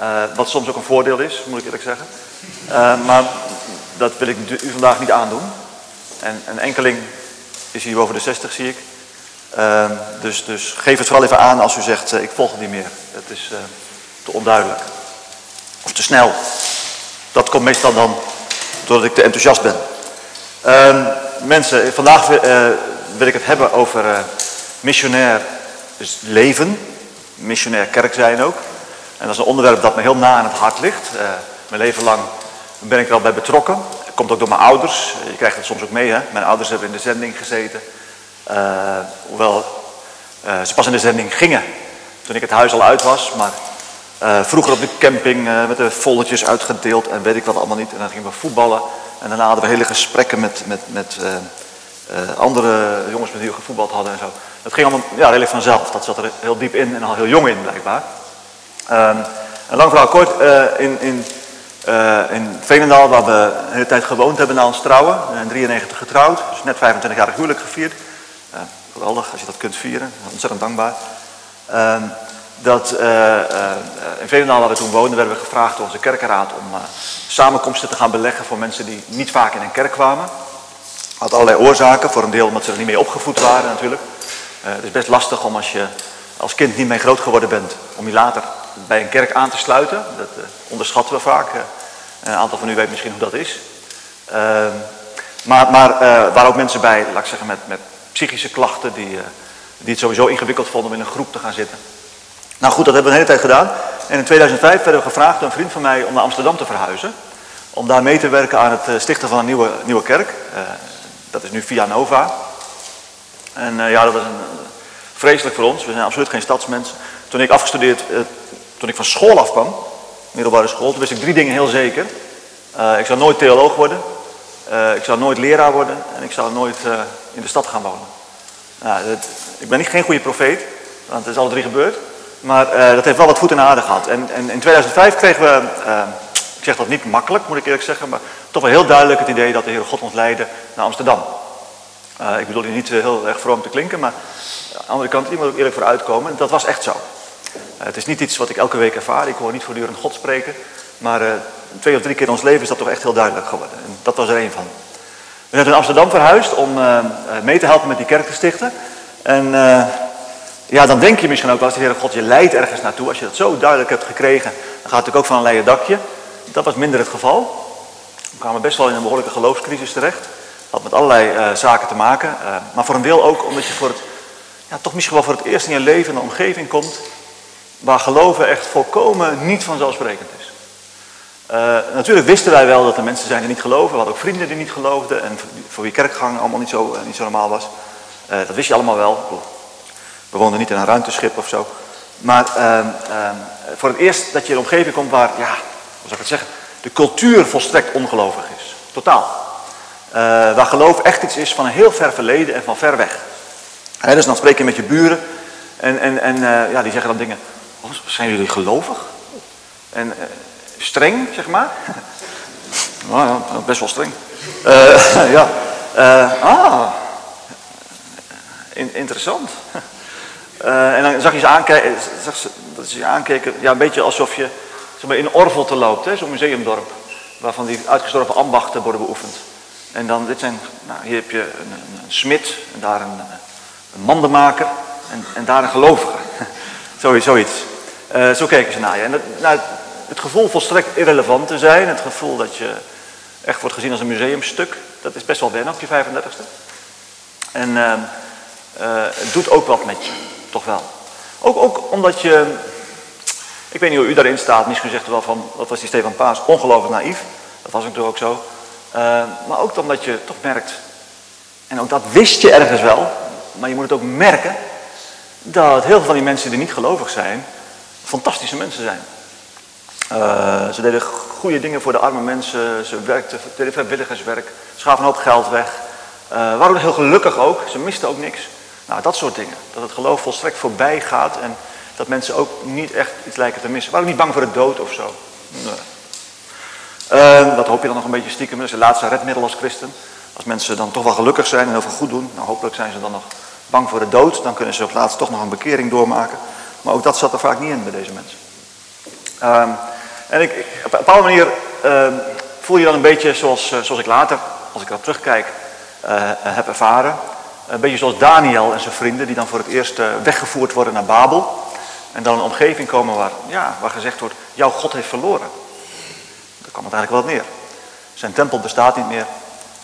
Uh, wat soms ook een voordeel is, moet ik eerlijk zeggen. Uh, maar dat wil ik u vandaag niet aandoen. En een enkeling is hier boven de 60, zie ik. Uh, dus, dus geef het vooral even aan als u zegt, ik volg het niet meer. Het is te onduidelijk. Of te snel. Dat komt meestal dan doordat ik te enthousiast ben. Ehm, mensen, vandaag wil ik het hebben over missionair leven. Missionair kerk zijn ook. En dat is een onderwerp dat me heel na aan het hart ligt. Uh, mijn leven lang ben ik er al bij betrokken. Dat komt ook door mijn ouders. Je krijgt het soms ook mee, hè. Mijn ouders hebben in de zending gezeten. Uh, hoewel uh, ze pas in de zending gingen toen ik het huis al uit was. Maar vroeger op de camping met de volletjes uitgedeeld en weet ik wat allemaal niet. En dan gingen we voetballen. En daarna hadden we hele gesprekken met, met, met andere jongens met wie we gevoetbald hadden en zo. Dat ging allemaal ja, redelijk vanzelf. Dat zat er heel diep in en al heel jong in blijkbaar. Um, een lang verhaal kort, uh, in, in, uh, in Veenendaal, waar we een hele tijd gewoond hebben na ons trouwen, in 93 getrouwd, dus net 25 jaar huwelijk gevierd. Uh, geweldig als je dat kunt vieren, ontzettend dankbaar. Um, dat, in Veenendaal, waar we toen woonden, werden we gevraagd door onze kerkenraad om samenkomsten te gaan beleggen voor mensen die niet vaak in een kerk kwamen. Had allerlei oorzaken, voor een deel omdat ze er niet mee opgevoed waren natuurlijk. het is best lastig om als je als kind niet mee groot geworden bent, om je later bij een kerk aan te sluiten. Dat uh, onderschatten we vaak. Uh, een aantal van u weet misschien hoe dat is. Uh, maar maar uh, waren ook mensen bij, laat ik zeggen, met, met psychische klachten die, die het sowieso ingewikkeld vonden om in een groep te gaan zitten. Nou goed, dat hebben we een hele tijd gedaan. En in 2005 werden we gevraagd door een vriend van mij om naar Amsterdam te verhuizen. Om daar mee te werken aan het stichten van een nieuwe, nieuwe kerk. dat is nu Via Nova. En ja, dat was een, vreselijk voor ons. We zijn absoluut geen stadsmensen. Toen ik afgestudeerd, eh, toen ik van school afkwam, middelbare school, toen wist ik drie dingen heel zeker. Uh, ik zou nooit theoloog worden, uh, ik zou nooit leraar worden en ik zou nooit uh, in de stad gaan wonen. Nou, ik ben niet geen goede profeet, want het is alle drie gebeurd. Maar dat heeft wel wat voet de aarde gehad. En, en in 2005 kregen we, ik zeg dat niet makkelijk moet ik eerlijk zeggen, maar toch wel heel duidelijk het idee dat de Heer God ons leidde naar Amsterdam. ik bedoel hier niet heel erg vroom te klinken, maar aan de andere kant, hier moet ook eerlijk voor uitkomen. En dat was echt zo. Uh, het is niet iets wat ik elke week ervaar. Ik hoor niet voortdurend God spreken. Maar uh, twee of drie keer in ons leven is dat toch echt heel duidelijk geworden. En dat was er één van. We zijn in Amsterdam verhuisd om uh, mee te helpen met die kerk te stichten. En ja, dan denk je misschien ook wel als de Heer God je leidt ergens naartoe. Als je dat zo duidelijk hebt gekregen, dan gaat het natuurlijk ook van een leien dakje. Dat was minder het geval. We kwamen best wel in een behoorlijke geloofscrisis terecht. Had met allerlei zaken te maken. maar voor een deel ook omdat je voor het ja, toch misschien wel voor het eerst in je leven in een omgeving komt waar geloven echt volkomen niet vanzelfsprekend is. Uh, natuurlijk wisten wij wel dat er mensen zijn die niet geloven. We hadden ook vrienden die niet geloofden en voor wie kerkgang allemaal niet zo, uh, niet zo normaal was. Uh, dat wist je allemaal wel. We woonden niet in een ruimteschip of zo. Maar ehm, ehm, voor het eerst dat je in een omgeving komt waar, ja, hoe zou ik het zeggen, de cultuur volstrekt ongelovig is. Totaal. waar geloof echt iets is van een heel ver verleden en van ver weg dus dan spreek je met je buren en, en, en ja, die zeggen dan dingen. Oh, zijn jullie gelovig? En uh, streng, zeg maar. nou ja, best wel streng. Uh, ja. ah, in, interessant. en dan zag je ze aankijken, zag ze, aankeken, ja, een beetje alsof je zeg maar, in Orvelte loopt, zo'n museumdorp. Waarvan die uitgestorven ambachten worden beoefend. En dan, dit zijn, nou, hier heb je een, een, een smid en daar een, een mandenmaker en, en daar een gelovige. zoiets. Uh, zo keken ze naar je. En het, nou, het gevoel volstrekt irrelevant te zijn, het gevoel dat je echt wordt gezien als een museumstuk, dat is best wel wennen op je 35ste. En uh, uh, het doet ook wat met je, toch wel. Ook, ook omdat je, ik weet niet hoe u daarin staat, misschien zegt u wel van, wat was die Stefan Paas, ongelooflijk naïef. Dat was natuurlijk ook zo. maar ook omdat je toch merkt, en ook dat wist je ergens wel, maar je moet het ook merken dat heel veel van die mensen die niet gelovig zijn, fantastische mensen zijn. Uh, ze deden goede dingen voor de arme mensen, ze werkten, deden vrijwilligerswerk, ze gaven een hoop geld weg. Uh, waren heel gelukkig ook, ze misten ook niks. Nou, dat soort dingen. Dat het geloof volstrekt voorbij gaat en dat mensen ook niet echt iets lijken te missen. Waren niet bang voor de dood of zo. Dat hoop je dan nog een beetje stiekem. Dat is laatste redmiddel als christen. Als mensen dan toch wel gelukkig zijn en heel veel goed doen, nou, hopelijk zijn ze dan nog bang voor de dood, dan kunnen ze op laatst toch nog een bekering doormaken. Maar ook dat zat er vaak niet in bij deze mensen. Ehm, en ik, op een bepaalde manier ehm, voel je dan een beetje zoals, eh, zoals ik later, als ik erop terugkijk, uh, heb ervaren. Een beetje zoals Daniel en zijn vrienden, die dan voor het eerst weggevoerd worden naar Babel. En dan een omgeving komen waar, ja, waar gezegd wordt, jouw God heeft verloren. Daar kwam het eigenlijk wel neer. Zijn tempel bestaat niet meer.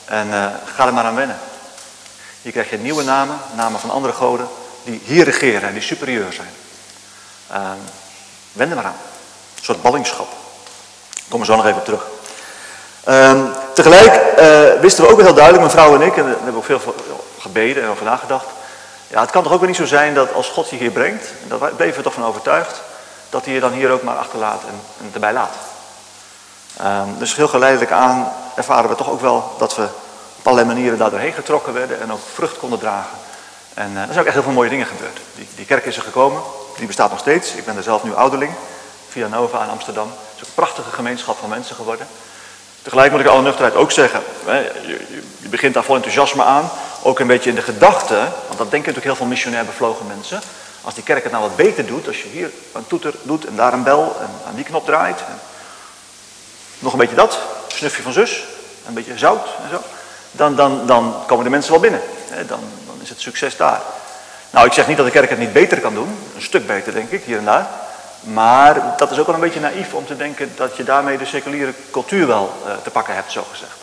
En ga er maar aan wennen. Hier krijg je nieuwe namen, namen van andere goden, die hier regeren en die superieur zijn. Uh, wend er maar aan. Een soort ballingschap. Ik kom er zo nog even terug. Uh, tegelijk uh, wisten we ook heel duidelijk, mijn vrouw en ik, en daar hebben we ook veel gebeden en over nagedacht. Ja, het kan toch ook wel niet zo zijn dat als God je hier brengt, en daar bleven we toch van overtuigd, dat hij je dan hier ook maar achterlaat en, en erbij laat. Um, dus heel geleidelijk aan ervaren we toch ook wel dat we op allerlei manieren daar doorheen getrokken werden en ook vrucht konden dragen. En uh, er zijn ook echt heel veel mooie dingen gebeurd. Die, die kerk is er gekomen, die bestaat nog steeds. Ik ben er zelf nu ouderling, via Nova in Amsterdam. Het is een prachtige gemeenschap van mensen geworden. Tegelijk moet ik alle nuchterheid ook zeggen, hè, je, je, begint daar vol enthousiasme aan. Ook een beetje in de gedachte, want dat denken natuurlijk heel veel missionair bevlogen mensen. Als die kerk het nou wat beter doet, als je hier een toeter doet en daar een bel en aan die knop draait. En nog een beetje dat, snufje van zus, een beetje zout en zo. Dan, dan, dan komen de mensen wel binnen. Hè, dan, dan is het succes daar. Nou, ik zeg niet dat de kerk het niet beter kan doen. Een stuk beter, denk ik, hier en daar. Maar dat is ook wel een beetje naïef om te denken dat je daarmee de seculiere cultuur wel uh, te pakken hebt, zo gezegd.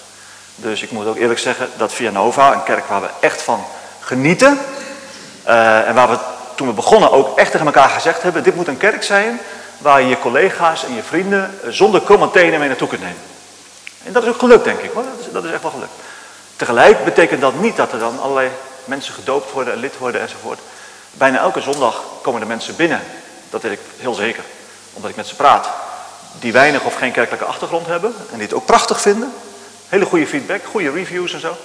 Dus ik moet ook eerlijk zeggen dat Via Nova, een kerk waar we echt van genieten. Uh, en waar we toen we begonnen ook echt tegen elkaar gezegd hebben: dit moet een kerk zijn waar je je collega's en je vrienden zonder commentaar mee naartoe kunt nemen. En dat is ook gelukt, denk ik. Dat, is, dat is echt wel gelukt. Tegelijk betekent dat niet dat er dan allerlei mensen gedoopt worden en lid worden enzovoort. Bijna elke zondag komen er mensen binnen. Dat weet ik heel zeker, omdat ik met ze praat. Die weinig of geen kerkelijke achtergrond hebben en die het ook prachtig vinden. Hele goede feedback, goede reviews en zo.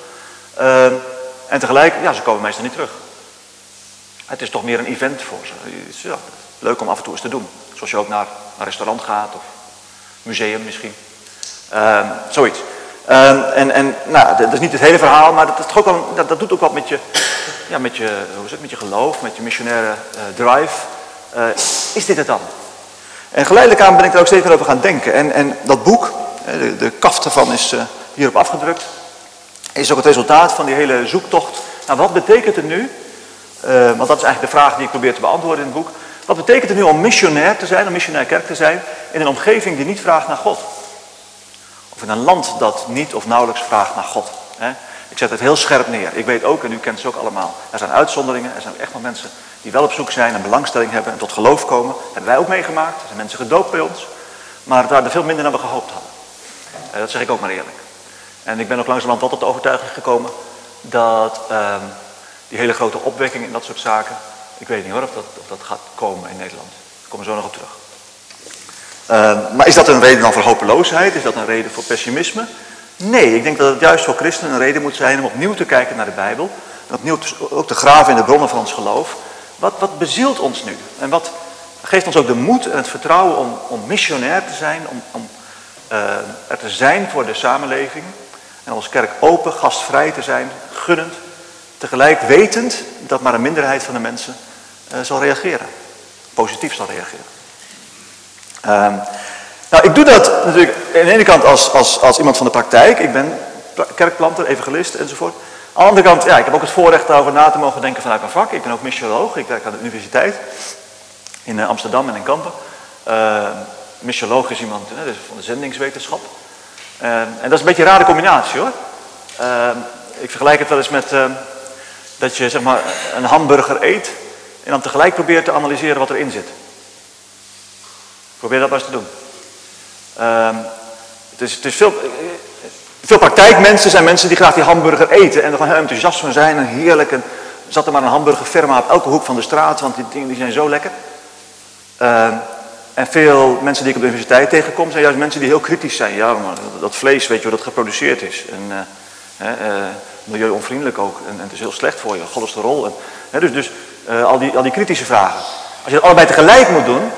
Uh, en tegelijk, ja, ze komen meestal niet terug. Het is toch meer een event voor ze. Leuk om af en toe eens te doen. Zoals je ook naar een restaurant gaat of museum misschien. Uh, zoiets. Um, en, en nou, dat is niet het hele verhaal, maar dat, is ook wel, dat, dat, doet ook wat met je, ja, met je, hoe het, met je geloof, met je missionaire uh, drive. Uh, is dit het dan? En geleidelijk aan ben ik er ook steeds over gaan denken. En, en dat boek, de, de kaft ervan is uh, hierop afgedrukt, is ook het resultaat van die hele zoektocht. Nou, wat betekent het nu? want dat is eigenlijk de vraag die ik probeer te beantwoorden in het boek. Wat betekent het nu om missionair te zijn, om missionair kerk te zijn, in een omgeving die niet vraagt naar God? Of in een land dat niet of nauwelijks vraagt naar God. Hè? Ik zet het heel scherp neer. Ik weet ook, en u kent ze ook allemaal, er zijn uitzonderingen. Er zijn echt wel mensen die wel op zoek zijn en belangstelling hebben en tot geloof komen. Dat hebben wij ook meegemaakt. Er zijn mensen gedoopt bij ons. Maar er veel minder dan we gehoopt hadden. Uh, dat zeg ik ook maar eerlijk. En ik ben ook langzamerhand wel tot de overtuiging gekomen dat uh, die hele grote opwekking en dat soort zaken, ik weet niet hoor of dat, of dat gaat komen in Nederland. Ik kom er zo nog op terug. Uh, maar is dat een reden dan voor hopeloosheid? Is dat een reden voor pessimisme? Nee, ik denk dat het juist voor christenen een reden moet zijn om opnieuw te kijken naar de Bijbel. En opnieuw ook te graven in de bronnen van ons geloof. Wat, wat bezielt ons nu? En wat geeft ons ook de moed en het vertrouwen om, om missionair te zijn, om, om uh, er te zijn voor de samenleving. En als kerk open, gastvrij te zijn, gunnend. Tegelijk wetend dat maar een minderheid van de mensen uh, zal reageren. Positief zal reageren. Um, nou, ik doe dat natuurlijk aan de ene kant als, als, als iemand van de praktijk. Ik ben kerkplanter, evangelist enzovoort. Aan de andere kant, ja, ik heb ook het voorrecht daarover na te mogen denken vanuit mijn vak. Ik ben ook missioloog, ik werk aan de universiteit in uh, Amsterdam en in Kampen. Uh, missioloog is iemand dus van de zendingswetenschap. en dat is een beetje een rare combinatie hoor. ik vergelijk het wel eens met dat je zeg maar, een hamburger eet en dan tegelijk probeert te analyseren wat erin zit. Probeer dat maar eens te doen. Um, het is, het is veel, veel praktijkmensen zijn mensen die graag die hamburger eten en er van heel enthousiast van zijn en heerlijk. En zat er maar een hamburgerfirma op elke hoek van de straat, want die dingen die zijn zo lekker. Um, en veel mensen die ik op de universiteit tegenkom, zijn juist mensen die heel kritisch zijn. Ja, maar dat vlees, weet je hoe dat geproduceerd is. En uh, milieuonvriendelijk ook. En, het is heel slecht voor je, cholesterol. En, uh, dus dus uh, al, die, al die kritische vragen. Als je het allebei tegelijk moet doen,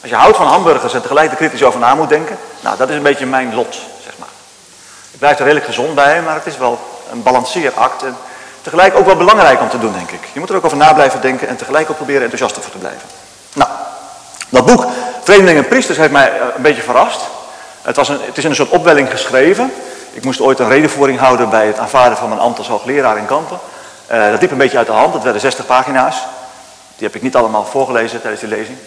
als je houdt van hamburgers en tegelijk er kritisch over na moet denken, nou dat is een beetje mijn lot, zeg maar. Ik blijf er redelijk gezond bij, maar het is wel een balanceeract en tegelijk ook wel belangrijk om te doen, denk ik. Je moet er ook over na blijven denken en tegelijk ook proberen enthousiast over te blijven. Nou, dat boek Training en priesters heeft mij een beetje verrast. Het, was een, het is in een soort opwelling geschreven. Ik moest ooit een redenvoering houden bij het aanvaarden van mijn ambt als hoogleraar in Kampen. Uh, dat liep een beetje uit de hand, dat werden 60 pagina's. Die heb ik niet allemaal voorgelezen tijdens die lezing.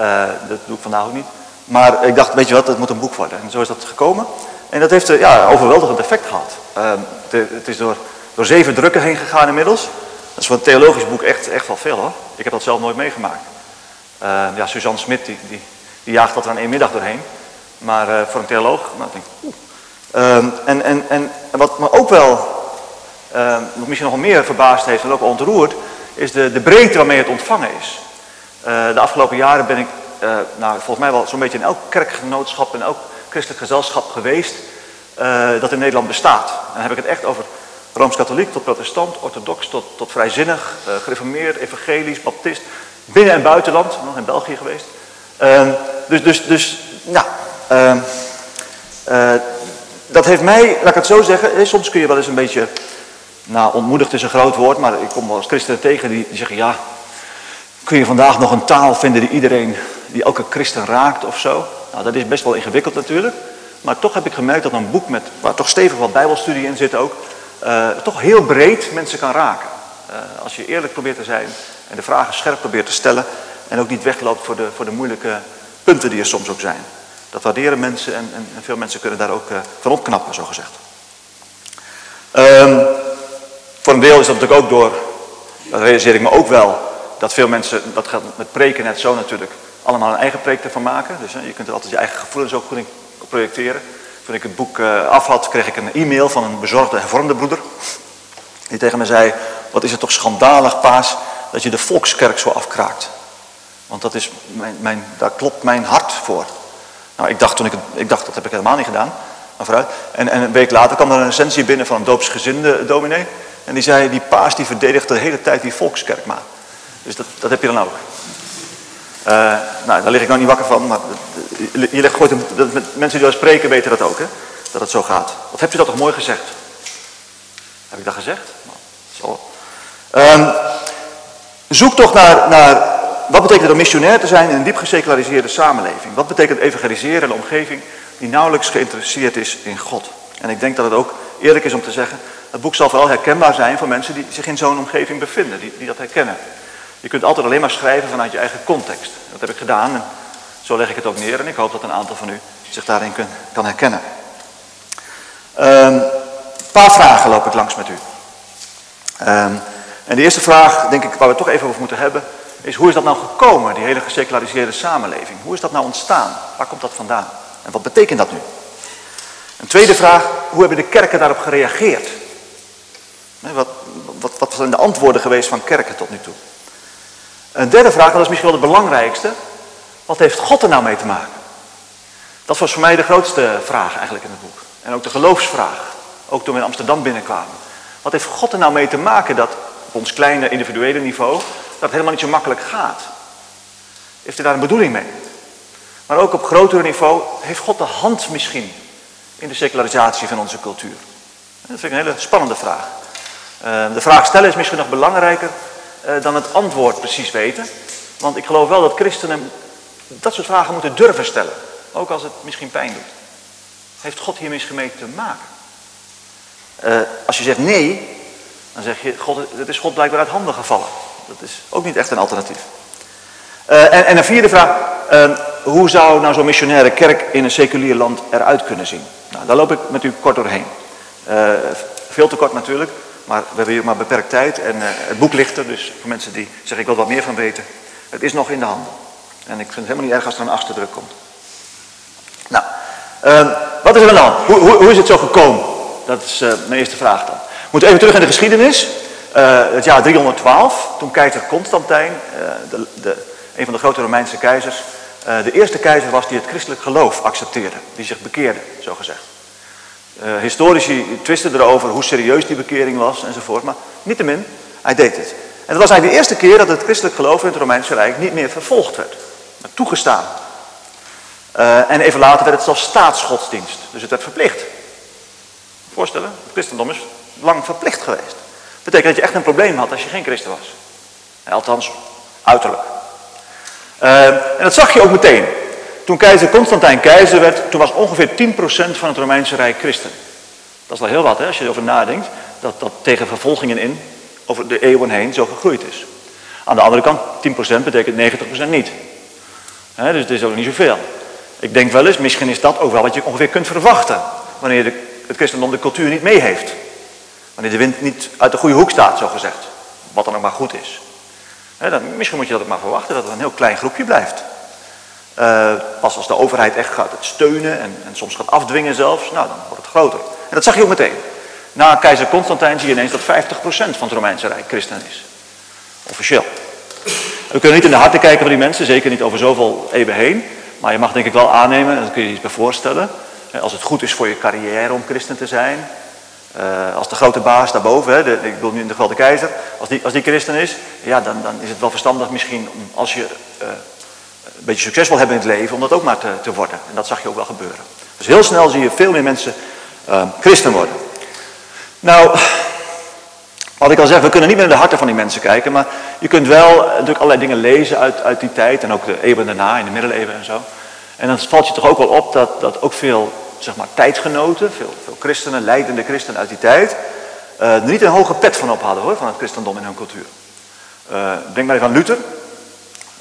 Uh, dat doe ik vandaag ook niet. Maar ik dacht, weet je wat, het moet een boek worden. En zo is dat gekomen. En dat heeft een ja, overweldigend effect gehad. Uh, het, is door, door zeven drukken heen gegaan inmiddels. Dat is voor een theologisch boek echt, echt wel veel hoor. Ik heb dat zelf nooit meegemaakt. ja, Suzanne Smit die, die, die jaagt dat er aan één middag doorheen. Maar uh, voor een theoloog, nou, denk ik, um, en, en, en wat me ook wel, misschien nog meer verbaasd heeft en ook ontroerd, is de, de breedte waarmee het ontvangen is. Uh, de afgelopen jaren ben ik, nou, volgens mij wel zo'n beetje in elk kerkgenootschap, in elk christelijk gezelschap geweest dat in Nederland bestaat. En dan heb ik het echt over Rooms-Katholiek tot protestant, orthodox tot, tot vrijzinnig, gereformeerd, evangelisch, baptist, binnen- en buitenland, nog in België geweest. Ehm, dus, dus, dus, nou, uh, dat heeft mij, laat ik het zo zeggen, soms kun je wel eens een beetje, nou ontmoedigd is een groot woord, maar ik kom wel eens christenen tegen die, die zeggen, ja, kun je vandaag nog een taal vinden die iedereen, die elke christen raakt of zo? Nou, dat is best wel ingewikkeld natuurlijk, maar toch heb ik gemerkt dat een boek met, waar toch stevig wat bijbelstudie in zit ook, uh, toch heel breed mensen kan raken. Uh, als je eerlijk probeert te zijn en de vragen scherp probeert te stellen en ook niet wegloopt voor de, voor de moeilijke punten die er soms ook zijn. Dat waarderen mensen en, en, veel mensen kunnen daar ook uh, van opknappen, zo gezegd. Um, voor een deel is dat natuurlijk ook door, dat realiseer ik me ook wel, dat veel mensen, dat gaat met preken net zo natuurlijk, allemaal een eigen preek ervan maken. Dus je kunt er altijd je eigen gevoelens ook goed in projecteren. Toen ik het boek uh, af had, kreeg ik een e-mail van een bezorgde hervormde broeder. Die tegen me zei, wat is het toch schandalig, paas, dat je de volkskerk zo afkraakt. Want dat is mijn, mijn, daar klopt mijn hart voor. Nou, ik dacht, toen ik, ik dacht, dat heb ik helemaal niet gedaan. Maar vooruit. En, en een week later kwam er een recensie binnen van een doopsgezinde dominee. En die zei, die paas die verdedigt de hele tijd die volkskerk maar. Dus dat, dat heb je dan ook. Uh, nou, daar lig ik nou niet wakker van, maar je legt gooit dat, mensen die wel spreken weten dat ook, hè? Dat het zo gaat. Wat hebt u dat toch mooi gezegd? Heb ik dat gezegd? Nou, zo. Um, zoek toch naar, naar wat betekent het om missionair te zijn in een diep geseculariseerde samenleving? Wat betekent evangeliseren in een omgeving die nauwelijks geïnteresseerd is in God? En ik denk dat het ook eerlijk is om te zeggen, het boek zal vooral herkenbaar zijn voor mensen die zich in zo'n omgeving bevinden, die dat herkennen. Je kunt altijd alleen maar schrijven vanuit je eigen context. Dat heb ik gedaan en zo leg ik het ook neer en ik hoop dat een aantal van u zich daarin kan herkennen. Een um, paar vragen loop ik langs met u. Um, en de eerste vraag, denk ik, waar we het toch even over moeten hebben, is hoe is dat nou gekomen, die hele geseculariseerde samenleving? Hoe is dat nou ontstaan? Waar komt dat vandaan? En wat betekent dat nu? Een tweede vraag, hoe hebben de kerken daarop gereageerd? Wat, wat, wat zijn de antwoorden geweest van kerken tot nu toe? Een derde vraag, dat is misschien wel de belangrijkste. Wat heeft God er nou mee te maken? Dat was voor mij de grootste vraag eigenlijk in het boek. En ook de geloofsvraag. Ook toen we in Amsterdam binnenkwamen. Wat heeft God er nou mee te maken dat op ons kleine individuele niveau, dat het helemaal niet zo makkelijk gaat. Heeft hij daar een bedoeling mee? Maar ook op groter niveau, heeft God de hand misschien in de secularisatie van onze cultuur? Dat vind ik een hele spannende vraag. Uh, de vraag stellen is misschien nog belangrijker dan het antwoord precies weten. Want ik geloof wel dat christenen dat soort vragen moeten durven stellen. Ook als het misschien pijn doet. Heeft God hier misschien mee te maken? Uh, als je zegt nee, dan zeg je, God, het is God blijkbaar uit handen gevallen. Dat is ook niet echt een alternatief. Uh, en, en, een vierde vraag, uh, hoe zou nou zo'n missionaire kerk in een seculier land eruit kunnen zien? Nou, daar loop ik met u kort doorheen. Veel te kort natuurlijk, maar we hebben hier maar beperkt tijd en het boek ligt er, dus voor mensen die zeggen ik wil wat meer van weten, het is nog in de handen. En ik vind het helemaal niet erg als er een achtste druk komt. Nou, wat is er dan? Hoe, hoe, hoe, is het zo gekomen? Dat is mijn eerste vraag dan. We moeten even terug in de geschiedenis. Uh, het jaar 312, toen keizer Constantijn, de, de, een van de grote Romeinse keizers, de eerste keizer was die het christelijk geloof accepteerde, die zich bekeerde, zo gezegd. Historici twisten erover hoe serieus die bekering was enzovoort, maar niettemin, hij deed het. En het was eigenlijk de eerste keer dat het christelijk geloof in het Romeinse Rijk niet meer vervolgd werd, maar toegestaan. en even later werd het zelfs staatsgodsdienst, dus het werd verplicht. Voorstellen, het christendom is lang verplicht geweest. Dat betekent dat je echt een probleem had als je geen christen was. Althans, uiterlijk. En dat zag je ook meteen. Toen keizer Constantijn keizer werd, toen was ongeveer 10% van het Romeinse Rijk christen. Dat is wel heel wat hè, als je erover nadenkt, dat dat tegen vervolgingen in over de eeuwen heen zo gegroeid is. Aan de andere kant, 10% betekent 90% niet. dus het is ook niet zoveel. Ik denk wel eens, misschien is dat ook wel wat je ongeveer kunt verwachten. Wanneer de, het christendom de cultuur niet mee heeft. Wanneer de wind niet uit de goede hoek staat, zo gezegd. Wat dan ook maar goed is. dan, misschien moet je dat ook maar verwachten, dat het een heel klein groepje blijft. Uh, pas als de overheid echt gaat het steunen en, en, soms gaat afdwingen zelfs, nou dan wordt het groter. En dat zag je ook meteen. Na keizer Constantijn zie je ineens dat 50% van het Romeinse Rijk christen is. Officieel. We kunnen niet in de harten kijken van die mensen, zeker niet over zoveel eeuwen heen. Maar je mag denk ik wel aannemen, en dat kun je je iets bij voorstellen. Als het goed is voor je carrière om christen te zijn. Uh, als de grote baas daarboven, hè, de, ik bedoel nu de grote keizer, als die, als die christen is, ja, dan, dan is het wel verstandig misschien om, als je uh, een beetje succes wil hebben in het leven, om dat ook maar te, te worden. En dat zag je ook wel gebeuren. Dus heel snel zie je veel meer mensen uh, christen worden. Nou, wat ik al zeg, we kunnen niet meer in de harten van die mensen kijken, maar je kunt wel natuurlijk allerlei dingen lezen uit, uit die tijd en ook de eeuwen daarna, in de middeleeuwen en zo. En dan valt je toch ook wel op dat, dat ook veel zeg maar, tijdgenoten, veel, veel christenen, leidende christenen uit die tijd, uh, er niet een hoge pet van op hadden hoor, van het christendom in hun cultuur. Uh, denk maar even aan Luther,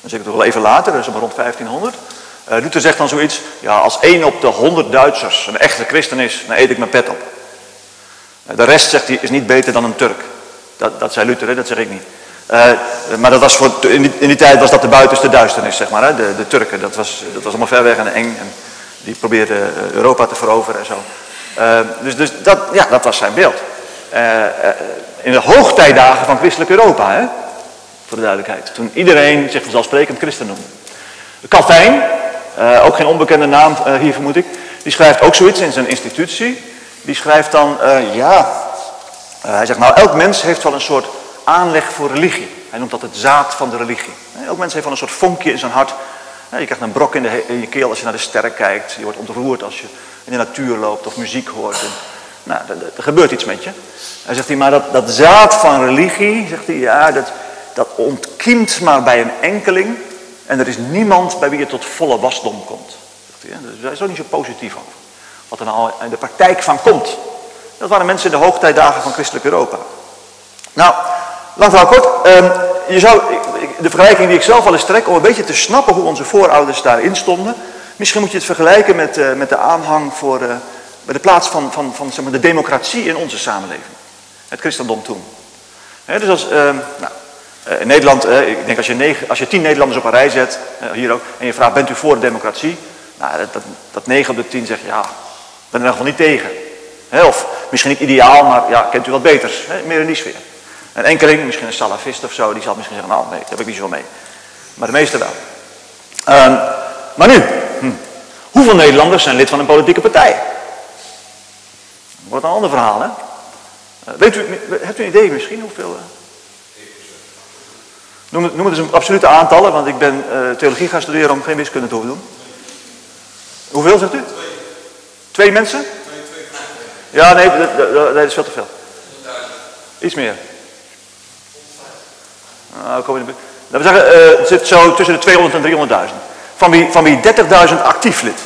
dan zeg ik het wel even later, maar rond 1500. Uh, Luther zegt dan zoiets, ja als één op de honderd Duitsers een echte christen is, dan eet ik mijn pet op. De rest, zegt hij, is niet beter dan een Turk. Dat, dat zei Luther, dat zeg ik niet. Uh, maar dat was voor, in, die, tijd was dat de buitenste duisternis, zeg maar. Hè? De, de Turken, dat was, dat was allemaal ver weg en eng. En die probeerden eh, Europa te veroveren en zo. Dus dus dat, ja, dat was zijn beeld. in de hoogtijdagen van christelijk Europa, hè? Voor de duidelijkheid. Toen iedereen zich vanzelfsprekend christen noemde. Calvijn, ook geen onbekende naam hier vermoed ik, die schrijft ook zoiets in zijn institutie. Die schrijft dan, ja, uh, hij zegt, nou, elk mens heeft wel een soort aanleg voor religie. Hij noemt dat het zaad van de religie. Elk mens heeft wel een soort vonkje in zijn hart. Je krijgt een brok in, de, in je keel als je naar de sterren kijkt. Je wordt ontroerd als je in de natuur loopt of muziek hoort. Nou, er, gebeurt iets met je. Hij zegt hij, maar dat zaad van religie, zegt hij, ja, dat, dat ontkiemt maar bij een enkeling. En er is niemand bij wie je tot volle wasdom komt. Hij, dus hij is ook niet zo positief over. Wat er nou in de praktijk van komt. Dat waren mensen in de hoogtijdagen van christelijk Europa. Nou, lang verhaal kort. Um, je zou, de vergelijking die ik zelf al eens trek om een beetje te snappen hoe onze voorouders daarin stonden. Misschien moet je het vergelijken met, uh, met de aanhang voor uh, bij de plaats van, van, van zeg maar, de democratie in onze samenleving. Het christendom toen. Dus als, uh, nou, in Nederland, ik denk als je, negen, als je tien Nederlanders op een rij zet, hier ook, en je vraagt bent u voor de democratie? Nou, dat, dat, 9 op de 10 zegt ja, ben er geval niet tegen. of misschien niet ideaal, maar ja, kent u wat beters. meer in die sfeer. Een enkeling, misschien een salafist of zo, die zal misschien zeggen, nou nee, daar heb ik niet zo mee. Maar de meeste wel. Um, maar nu, hm. hoeveel Nederlanders zijn lid van een politieke partij? Dat wordt een ander verhaal, hè? Weet u, hebt u een idee misschien hoeveel? Noem, het, noem het absolute aantallen, want ik ben uh, theologie gaan studeren om geen wiskunde te hoeven doen. Hoeveel zegt u? Twee. Twee mensen? Twee, twee. Ja, nee, dat, is veel te veel. Iets meer. Nou, kom in we zeggen, uh, het zit zo tussen de 200 en 300.000. Van wie, van wie 30.000 actief lid.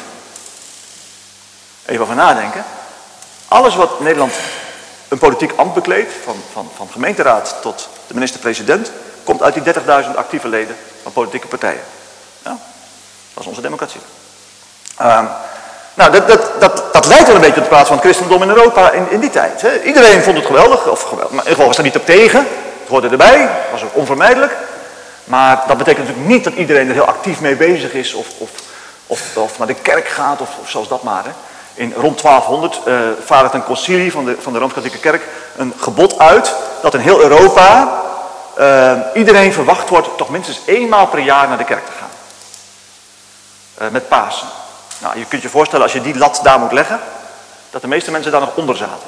Even over nadenken. Alles wat Nederland een politiek ambt bekleedt, van, van, van gemeenteraad tot de minister-president, komt uit die 30.000 actieve leden van politieke partijen. Ja, dat is onze democratie. Uh, nou, dat, dat, dat, dat lijkt wel een beetje op de plaats van het christendom in Europa in, in die tijd. Hè. Iedereen vond het geweldig, of geweldig, maar in ieder geval niet op tegen hoorde erbij, was onvermijdelijk. Maar dat betekent natuurlijk niet dat iedereen er heel actief mee bezig is of, of, of, of naar de kerk gaat of, of zelfs dat maar. Hè. In rond 1200 uh, vaardigt een concilie van de, van de Rooms-Katholieke Kerk een gebod uit dat in heel Europa uh, iedereen verwacht wordt toch minstens eenmaal per jaar naar de kerk te gaan. Uh, met Pasen. Nou, je kunt je voorstellen als je die lat daar moet leggen, dat de meeste mensen daar nog onder zaten.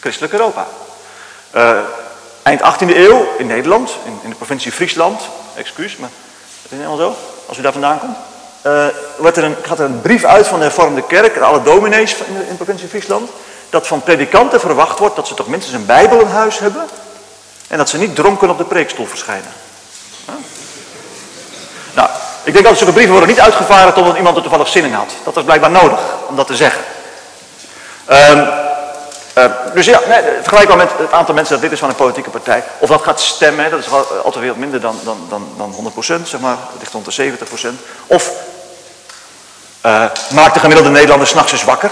Christelijk Europa. Uh, eind 18e eeuw in Nederland, in, in, de provincie Friesland, excuus, maar het is helemaal zo, als u daar vandaan komt. Uh, werd er een, gaat er een brief uit van de hervormde kerk, alle dominees in de, in de provincie Friesland, dat van predikanten verwacht wordt dat ze toch minstens een bijbel in huis hebben en dat ze niet dronken op de preekstoel verschijnen. Nou, Ik denk dat zulke brieven worden niet uitgevaardigd omdat iemand er toevallig zin in had. Dat was blijkbaar nodig om dat te zeggen. Um, uh, dus ja, nee, vergelijkbaar met het aantal mensen dat dit is van een politieke partij. Of dat gaat stemmen, dat is altijd veel minder dan, dan, dan, dan 100%, zeg maar. Dat ligt rond de 70%. Of uh, maak de gemiddelde Nederlander s'nachts eens wakker.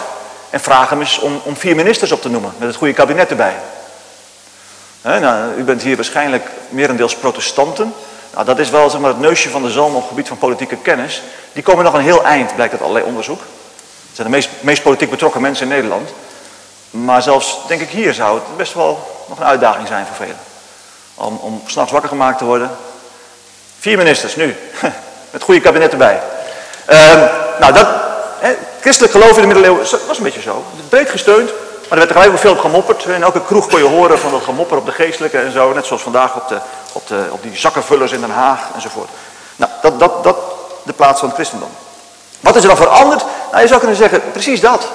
En vraag hem eens om, om vier ministers op te noemen. Met het goede kabinet erbij. Nou, u bent hier waarschijnlijk merendeels protestanten. Nou, dat is wel zeg maar, het neusje van de zalm op het gebied van politieke kennis. Die komen nog een heel eind, blijkt uit allerlei onderzoek. Het zijn de meest, politiek betrokken mensen in Nederland. Maar zelfs, denk ik, hier zou het best wel nog een uitdaging zijn voor velen. Om, om s'nachts wakker gemaakt te worden. Vier ministers, nu. Met goede kabinet erbij. Uh, nou, dat, christelijk geloof in de middeleeuwen was een beetje zo. Breed gesteund, maar er werd er gelijk veel op gemopperd. In elke kroeg kon je horen van dat gemopper op de geestelijke en zo. Net zoals vandaag op, de, op, de, op die zakkenvullers in Den Haag enzovoort. Nou, dat, dat, dat de plaats van het christendom. Wat is er dan veranderd? Nou, je zou kunnen zeggen, precies dat.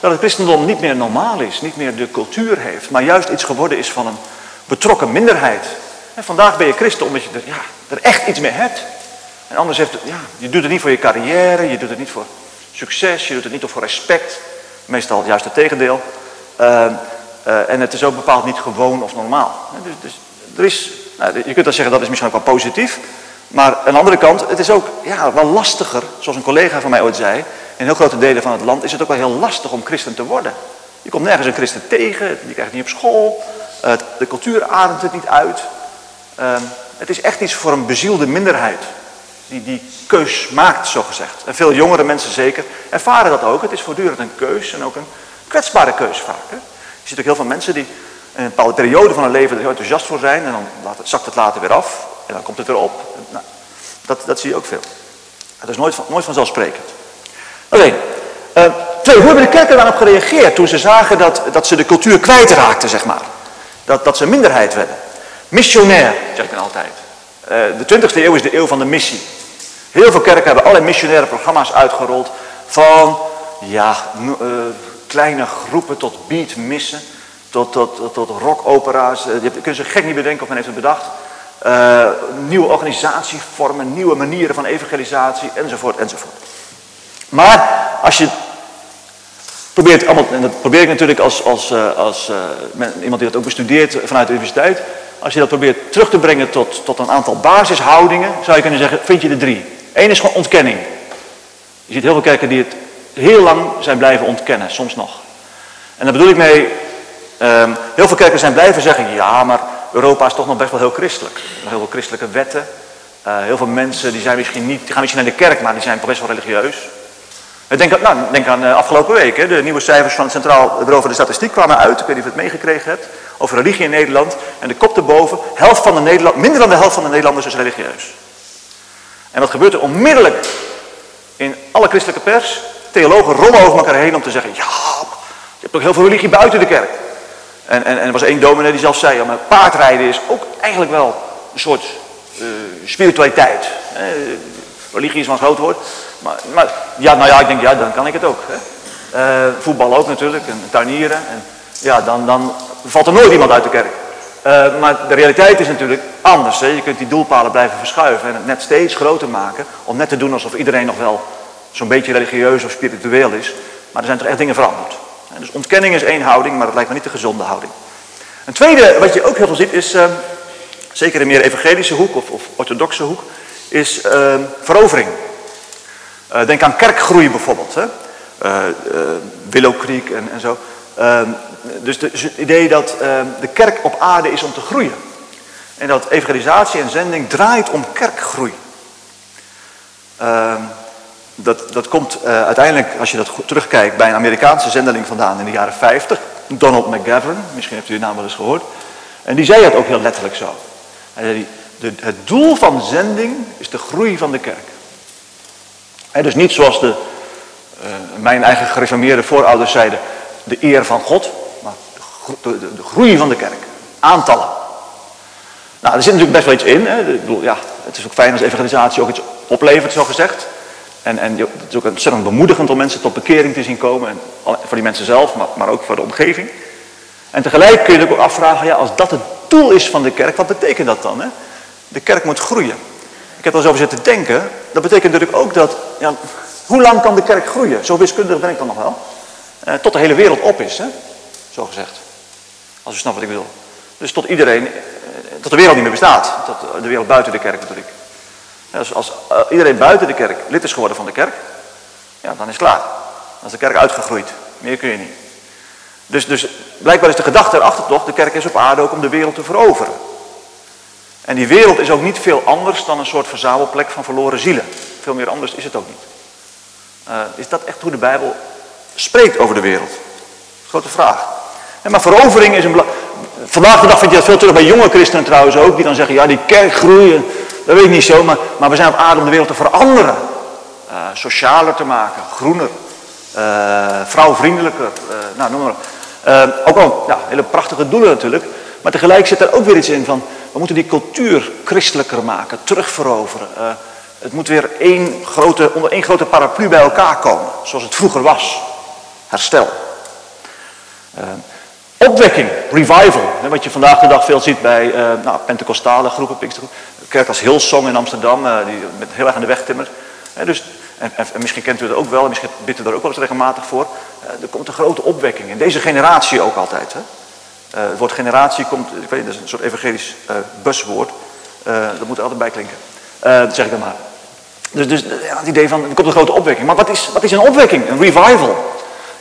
Dat het christendom niet meer normaal is, niet meer de cultuur heeft, maar juist iets geworden is van een betrokken minderheid. En vandaag ben je christen omdat je er, ja, er echt iets mee hebt. En anders heeft ja, je doet het niet voor je carrière, je doet het niet voor succes, je doet het niet voor respect. Meestal juist het tegendeel. Uh, uh, en het is ook bepaald niet gewoon of normaal. Dus, dus er is, nou, je kunt dan zeggen dat is misschien ook wel positief. Maar aan de andere kant, het is ook ja, wel lastiger, zoals een collega van mij ooit zei. In heel grote delen van het land is het ook wel heel lastig om christen te worden. Je komt nergens een christen tegen, je krijgt het niet op school. Uh, de cultuur ademt het niet uit. Ehm, het is echt iets voor een bezielde minderheid die die keus maakt, zo gezegd. En veel jongere mensen zeker ervaren dat ook. Het is voortdurend een keus en ook een kwetsbare keus vaak. Hè? Je ziet ook heel veel mensen die in een bepaalde periode van hun leven er heel enthousiast voor zijn en dan zakt het later weer af en dan komt het weer op. Nou, dat, dat zie je ook veel. Het is nooit, van, vanzelfsprekend. Oké, uh, twee, hoe hebben de kerken daarop gereageerd toen ze zagen dat, dat ze de cultuur kwijtraakten, zeg maar. Dat, dat ze minderheid werden. Missionair, zeg ik dan altijd. Uh, de 20e eeuw is de eeuw van de missie. Heel veel kerken hebben allerlei missionaire programma's uitgerold. Van ja, uh, kleine groepen tot beatmissen, tot, tot, tot, tot rockopera's. Uh, je kunt ze gek niet bedenken of men heeft het bedacht. Uh, nieuwe organisatievormen, nieuwe manieren van evangelisatie, enzovoort, enzovoort. Maar als je probeert allemaal, en dat probeer ik natuurlijk als, als, als iemand die dat ook bestudeert vanuit de universiteit. Als je dat probeert terug te brengen tot, tot een aantal basishoudingen, zou je kunnen zeggen, vind je er drie. Eén is gewoon ontkenning. Je ziet heel veel kerken die het heel lang zijn blijven ontkennen, soms nog. En daar bedoel ik mee, um, heel veel kerken zijn blijven zeggen, ja, maar Europa is toch nog best wel heel christelijk. Heel veel christelijke wetten. Uh, heel veel mensen die, zijn misschien niet, die gaan misschien naar de kerk, maar die zijn best wel religieus. Denk aan, nou, denk aan uh, afgelopen week, hè, de nieuwe cijfers van het Centraal Bureau voor de Statistiek kwamen uit. Ik weet niet of je het meegekregen hebt. Over religie in Nederland. En de kop erboven, helft van de Nederland, minder dan de helft van de Nederlanders is religieus. En wat gebeurt er onmiddellijk in alle christelijke pers? Theologen rollen over elkaar heen om te zeggen, ja, je hebt ook heel veel religie buiten de kerk. En, en, en er was één dominee die zelf zei, ja, maar paardrijden is ook eigenlijk wel een soort uh, spiritualiteit. Eh, religie is wel een groot woord. Maar, maar, ja, nou ja, ik denk, ja, dan kan ik het ook. Hè. Uh, voetbal ook natuurlijk, en tuinieren. En, ja, dan, dan valt er nooit iemand uit de kerk. Maar de realiteit is natuurlijk anders. Hè. Je kunt die doelpalen blijven verschuiven en het net steeds groter maken. Om net te doen alsof iedereen nog wel zo'n beetje religieus of spiritueel is. Maar er zijn toch echt dingen veranderd. Dus ontkenning is één houding, maar dat lijkt me niet de gezonde houding. Een tweede, wat je ook heel veel ziet, is, uh, zeker in meer evangelische hoek of, of orthodoxe hoek, is uh, verovering. Uh, denk aan kerkgroei bijvoorbeeld. Hè? Willow Creek en, en zo. Ehm, dus, dus, het idee dat ehm, de kerk op aarde is om te groeien. En dat evangelisatie en zending draait om kerkgroei. Dat, dat komt uh, uiteindelijk, als je dat terugkijkt, bij een Amerikaanse zendeling vandaan in de jaren 50. Donald McGavran, misschien hebt u die naam wel eens gehoord. En die zei het ook heel letterlijk zo. Hij zei, het doel van zending is de groei van de kerk. dus niet zoals de, uh, mijn eigen gereformeerde voorouders zeiden, de eer van God, maar de, de, de groei van de kerk. Aantallen. Nou, er zit natuurlijk best wel iets in. Hè. Ik bedoel, ja, het is ook fijn als evangelisatie ook iets oplevert, zo gezegd. En, en het is ook ontzettend bemoedigend om mensen tot bekering te zien komen. En voor die mensen zelf, maar, maar ook voor de omgeving. En tegelijk kun je ook afvragen, ja, als dat het doel is van de kerk, wat betekent dat dan? Hè? De kerk moet groeien. ik heb er zo over zitten denken. Dat betekent natuurlijk ook dat, ja, hoe lang kan de kerk groeien? Zo wiskundig ben ik dan nog wel. Eh, tot de hele wereld op is, hè? zo gezegd. Als u snapt wat ik bedoel. Dus tot iedereen, eh, tot de wereld niet meer bestaat. Tot de wereld buiten de kerk Dus als uh, iedereen buiten de kerk lid is geworden van de kerk, ja, dan is het klaar. Dan is de kerk uitgegroeid. Meer kun je niet. Dus, dus blijkbaar is de gedachte erachter toch, de kerk is op aarde ook om de wereld te veroveren. En die wereld is ook niet veel anders dan een soort verzamelplek van verloren zielen. Veel meer anders is het ook niet. Uh, is dat echt hoe de Bijbel spreekt over de wereld? Grote vraag. En maar verovering is een Vandaag de dag vind je dat veel terug bij jonge christenen trouwens ook, die dan zeggen, ja die kerk groeien, dat weet ik niet zo, maar, maar we zijn op aarde om de wereld te veranderen. Uh, socialer te maken, groener, uh, vrouwvriendelijker, nou noem maar ook al ja, hele prachtige doelen natuurlijk, maar tegelijk zit er ook weer iets in van, we moeten die cultuur christelijker maken, terugveroveren. Het moet weer één grote, onder één grote paraplu bij elkaar komen, zoals het vroeger was. Herstel. Opwekking, revival. Wat je vandaag de dag veel ziet bij uh, nou, Pentecostale groepen. Kerk als Hillsong in Amsterdam, die met heel erg aan de weg timmert. dus, en, en, en, misschien kent u dat ook wel, en misschien bidt u er ook wel eens regelmatig voor. er komt een grote opwekking, in deze generatie ook altijd. Hè. Het woord generatie komt, ik weet niet, dat is een soort evangelisch buswoord. Dat moet er altijd bij klinken. dat zeg ik dan maar. Dus, dus ja, het idee van, er komt een grote opwekking. Maar wat is, wat is een opwekking? Een revival?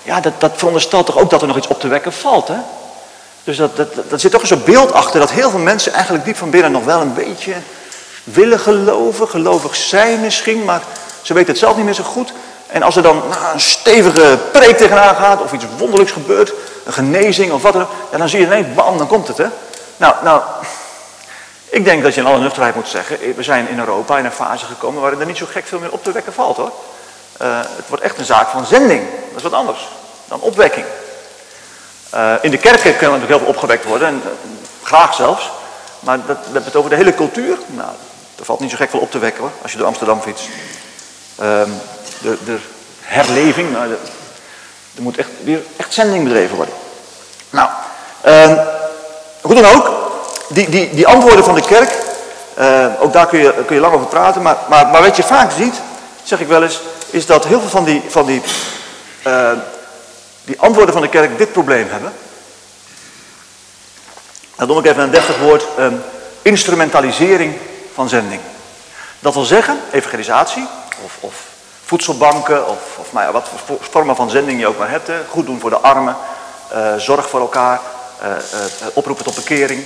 Ja, dat, dat veronderstelt toch ook dat er nog iets op te wekken valt, hè? Dus dat, dat, dat zit toch een soort beeld achter dat heel veel mensen eigenlijk diep van binnen nog wel een beetje willen geloven, gelovig zijn misschien, maar ze weten het zelf niet meer zo goed. En als er dan nou, een stevige preek tegenaan gaat, of iets wonderlijks gebeurt, een genezing of wat dan ook, dan zie je ineens, bam, dan komt het, hè. Nou, nou, ik denk dat je in alle nuchterheid moet zeggen, we zijn in Europa in een fase gekomen waarin er niet zo gek veel meer op te wekken valt, hoor. Uh, het wordt echt een zaak van zending, dat is wat anders dan opwekking. Uh, in de kerken kan natuurlijk heel veel opgewekt worden, en uh, graag zelfs, maar dat, dat het over de hele cultuur, nou, er valt niet zo gek veel op te wekken, hoor, als je door Amsterdam fietst. Ehm, de, de herleving. Nou, er moet echt weer echt zending bedreven worden. Nou, uh, hoe dan ook, die, die, die antwoorden van de kerk, uh, ook daar kun je, kun je lang over praten, maar, maar, maar wat je vaak ziet, zeg ik wel eens, is dat heel veel van die, van die, die antwoorden van de kerk dit probleem hebben. Dan noem ik even een deftig woord, um, instrumentalisering van zending. Dat wil zeggen, evangelisatie of, of voedselbanken of, of nou wat voor vormen van zending je ook maar hebt. Hè. Goed doen voor de armen, uh, zorg voor elkaar, uh, uh, oproepen tot bekering,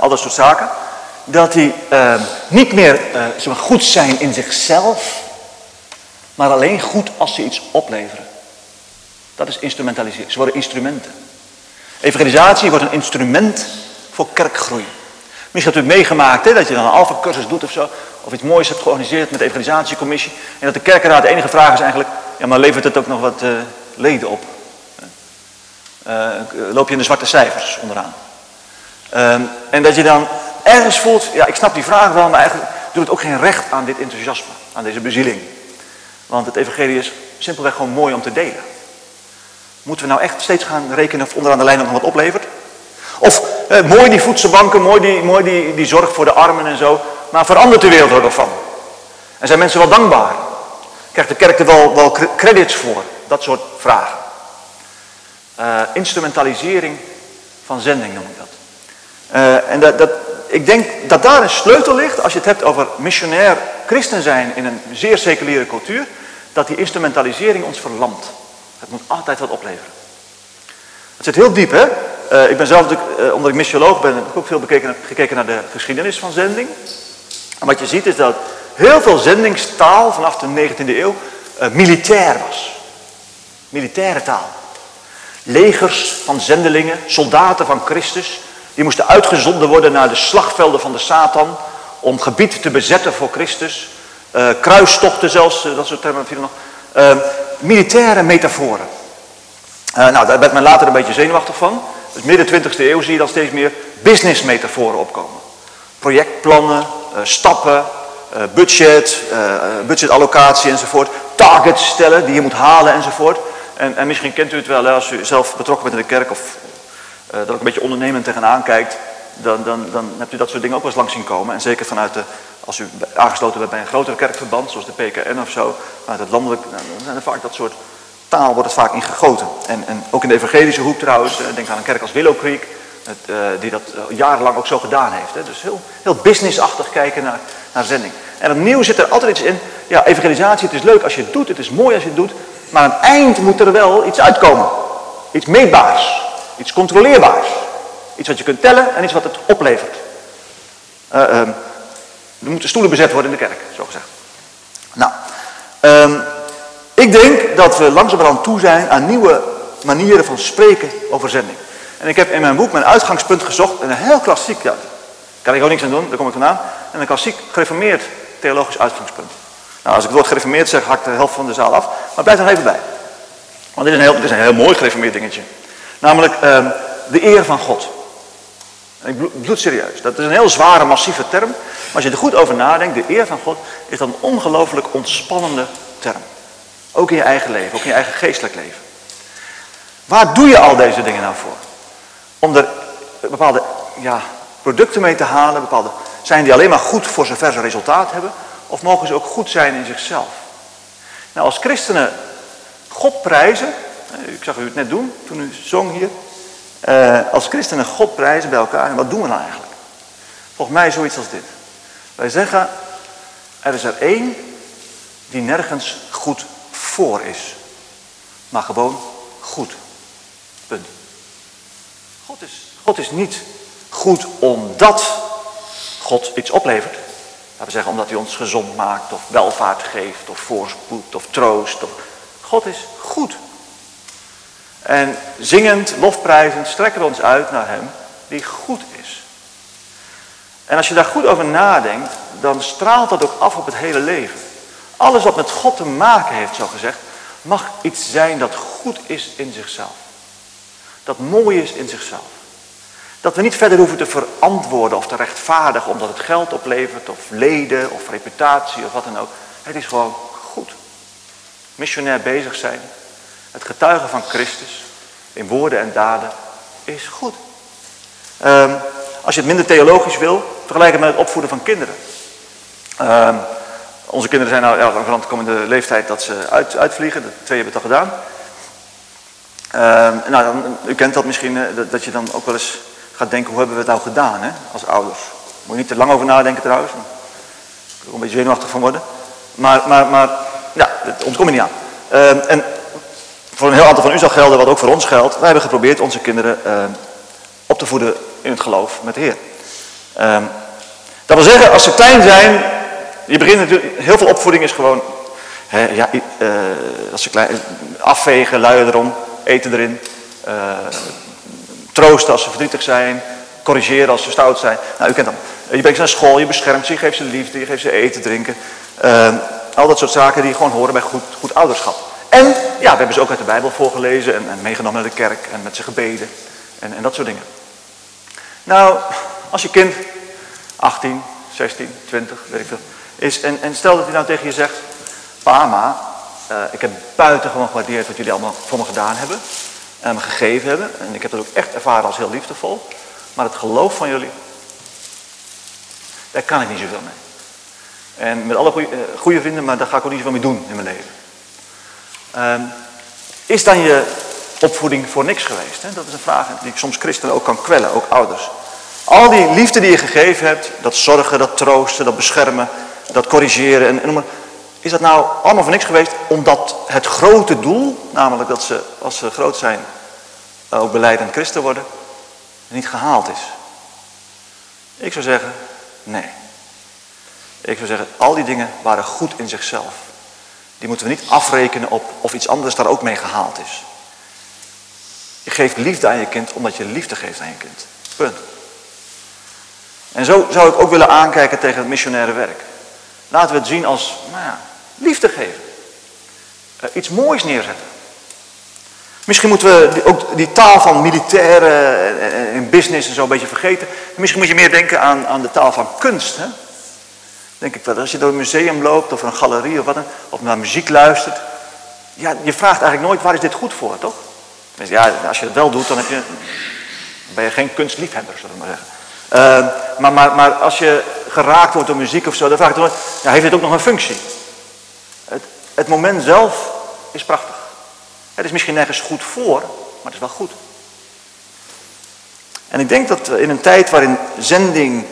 al dat soort zaken. Dat die niet meer goed zijn in zichzelf, maar alleen goed als ze iets opleveren. Dat is instrumentalisering. Ze worden instrumenten. Evangelisatie wordt een instrument voor kerkgroei. Misschien hebt u meegemaakt hè, dat je dan een alfa-cursus doet of zo. Of iets moois hebt georganiseerd met de evangelisatiecommissie. En dat de kerkenraad, de enige vraag is eigenlijk, ja maar levert het ook nog wat uh, leden op? Uh, loop je in de zwarte cijfers onderaan? Uh, en dat je dan ergens voelt, ja ik snap die vraag wel, maar eigenlijk doet het ook geen recht aan dit enthousiasme, aan deze bezieling. Want het evangelie is simpelweg gewoon mooi om te delen. Moeten we nou echt steeds gaan rekenen of onderaan de lijn nog wat oplevert? Of eh, mooi die voedselbanken, mooi, die, mooi die, die zorg voor de armen en zo. Maar verandert de wereld er van? En zijn mensen wel dankbaar? Krijgt de kerk er wel, wel credits voor? Dat soort vragen. Uh, instrumentalisering van zending noem ik dat. Uh, en dat, dat, ik denk dat daar een sleutel ligt, als je het hebt over missionair christen zijn in een zeer seculiere cultuur, dat die instrumentalisering ons verlamt. Het moet altijd wat opleveren. Het zit heel diep, hè? Uh, ik ben zelf, uh, omdat ik missioloog ben, heb ik ook veel bekeken, gekeken naar de geschiedenis van zending. En wat je ziet is dat heel veel zendingstaal vanaf de 19e eeuw uh, militair was. Militaire taal. Legers van zendelingen, soldaten van Christus, die moesten uitgezonden worden naar de slagvelden van de Satan om gebied te bezetten voor Christus. kruistochten zelfs, dat soort termen vielen nog. Militaire metaforen. Uh, nou, daar werd men later een beetje zenuwachtig van. Dus midden 20e eeuw zie je dan steeds meer business-metaforen opkomen. Projectplannen, uh, stappen, uh, budget, budgetallocatie enzovoort. Targets stellen die je moet halen enzovoort. En, en misschien kent u het wel hè, als u zelf betrokken bent in de kerk of dat ook een beetje ondernemend tegenaan kijkt. dan, dan, dan hebt u dat soort dingen ook wel eens langs zien komen. En zeker vanuit de, als u aangesloten bent bij een grotere kerkverband, zoals de PKN of zo, vanuit het landelijk, nou, dan zijn er vaak dat soort taal wordt het vaak ingegoten. En, en ook in de evangelische hoek trouwens, eh, denk aan een kerk als Willow Creek, het, uh, die dat uh, jarenlang ook zo gedaan heeft. Hè. Dus heel, heel businessachtig kijken naar, naar zending. En opnieuw zit er altijd iets in, ja, evangelisatie, het is leuk als je het doet, het is mooi als je het doet, maar aan het eind moet er wel iets uitkomen. Iets meetbaars, iets controleerbaars. Iets wat je kunt tellen en iets wat het oplevert. Uh, er moeten stoelen bezet worden in de kerk, zo gezegd. Nou, um, ik denk dat we langzamerhand toe zijn aan nieuwe manieren van spreken over zending. En ik heb in mijn boek mijn uitgangspunt gezocht, en een heel klassiek, daar kan ik ook niks aan doen, daar kom ik vandaan, en een klassiek gereformeerd theologisch uitgangspunt. Nou, als ik het woord gereformeerd zeg, hak de helft van de zaal af, maar blijf er even bij. Want dit is een heel, is een heel mooi gereformeerd dingetje. Namelijk um, de eer van God. Ik bloed serieus. Dat is een heel zware, massieve term. Maar als je er goed over nadenkt, de eer van God is dan een ongelooflijk ontspannende term. Ook in je eigen leven, ook in je eigen geestelijk leven. Waar doe je al deze dingen nou voor? Om er bepaalde ja, producten mee te halen, bepaalde, zijn die alleen maar goed voor zover ze resultaat hebben? Of mogen ze ook goed zijn in zichzelf? Nou, als christenen God prijzen, ik zag u het net doen toen u zong hier. Uh, als christenen God prijzen bij elkaar, en wat doen we nou eigenlijk? Volgens mij zoiets als dit. Wij zeggen, er is er één die nergens goed voor is. Maar gewoon goed. Punt. God is, God is niet goed omdat God iets oplevert. Laten we zeggen omdat hij ons gezond maakt of welvaart geeft of voorspoed of troost. Of... God is goed. En zingend, lofprijzend strekken we ons uit naar hem die goed is. En als je daar goed over nadenkt, dan straalt dat ook af op het hele leven. Alles wat met God te maken heeft, zo gezegd, mag iets zijn dat goed is in zichzelf. Dat mooi is in zichzelf. Dat we niet verder hoeven te verantwoorden of te rechtvaardigen omdat het geld oplevert of leden of reputatie of wat dan ook. Het is gewoon goed. Missionair bezig zijn, het getuigen van Christus in woorden en daden is goed. Um, als je het minder theologisch wil, vergelijk het met het opvoeden van kinderen. Um, onze kinderen zijn nou ja, van de komende leeftijd dat ze uit, uitvliegen. De twee hebben het al gedaan. Um, nou, dan, u kent dat misschien, dat, dat, je dan ook wel eens gaat denken, hoe hebben we het nou gedaan hè, als ouders? Moet je niet te lang over nadenken trouwens. Daar kan er een beetje zenuwachtig van worden. Maar, maar, maar ja, het ontkom je niet aan. En voor een heel aantal van u zal gelden, wat ook voor ons geldt. Wij hebben geprobeerd onze kinderen uh, op te voeden in het geloof met de Heer. Um, dat wil zeggen, als ze klein zijn, je begint natuurlijk, heel veel opvoeding is gewoon, hè, ja, uh, als ze klein, afvegen, luien erom, eten erin, uh, troosten als ze verdrietig zijn, corrigeren als ze stout zijn. Nou, u kent dat. Je brengt ze naar school, je beschermt ze, je geeft ze liefde, je geeft ze eten, drinken. al dat soort zaken die gewoon horen bij goed, goed ouderschap. En ja, we hebben ze ook uit de Bijbel voorgelezen en, en meegenomen naar de kerk en met ze gebeden en, en dat soort dingen. Nou, als je kind 18, 16, 20, weet ik veel, is en, en stel dat hij nou tegen je zegt, pa, ma, uh, ik heb buitengewoon gewaardeerd wat jullie allemaal voor me gedaan hebben en me gegeven hebben en ik heb dat ook echt ervaren als heel liefdevol, maar het geloof van jullie, daar kan ik niet zoveel mee. En met alle goede, uh, goede vrienden, maar daar ga ik ook niet zoveel mee doen in mijn leven. Um, is dan je opvoeding voor niks geweest? Hè? Dat is een vraag die ik soms christenen ook kan kwellen, ook ouders. Al die liefde die je gegeven hebt, dat zorgen, dat troosten, dat beschermen, dat corrigeren en, en. Is dat nou allemaal voor niks geweest omdat het grote doel, namelijk dat ze als ze groot zijn ook beleidend christen worden, niet gehaald is? Ik zou zeggen, nee. Ik zou zeggen, al die dingen waren goed in zichzelf. Die moeten we niet afrekenen op of iets anders daar ook mee gehaald is. Je geeft liefde aan je kind omdat je liefde geeft aan je kind. Punt. En zo zou ik ook willen aankijken tegen het missionaire werk. Laten we het zien als, nou ja, liefde geven. Uh, iets moois neerzetten. Misschien moeten we ook die taal van militairen en business en zo een beetje vergeten. Misschien moet je meer denken aan, aan de taal van kunst. Hè? Denk ik wel. Als je door een museum loopt of een galerie of wat dan, of naar muziek luistert. Ja, je vraagt eigenlijk nooit waar is dit goed voor, toch? Ja, als je het wel doet, dan, heb je, ben je geen kunstliefhebber, zullen we maar zeggen. Uh, maar, maar, maar als je geraakt wordt door muziek of zo, dan vraag ik dan, ja, heeft dit ook nog een functie? Het, het moment zelf is prachtig. Het is misschien nergens goed voor, maar het is wel goed. En ik denk dat in een tijd waarin zending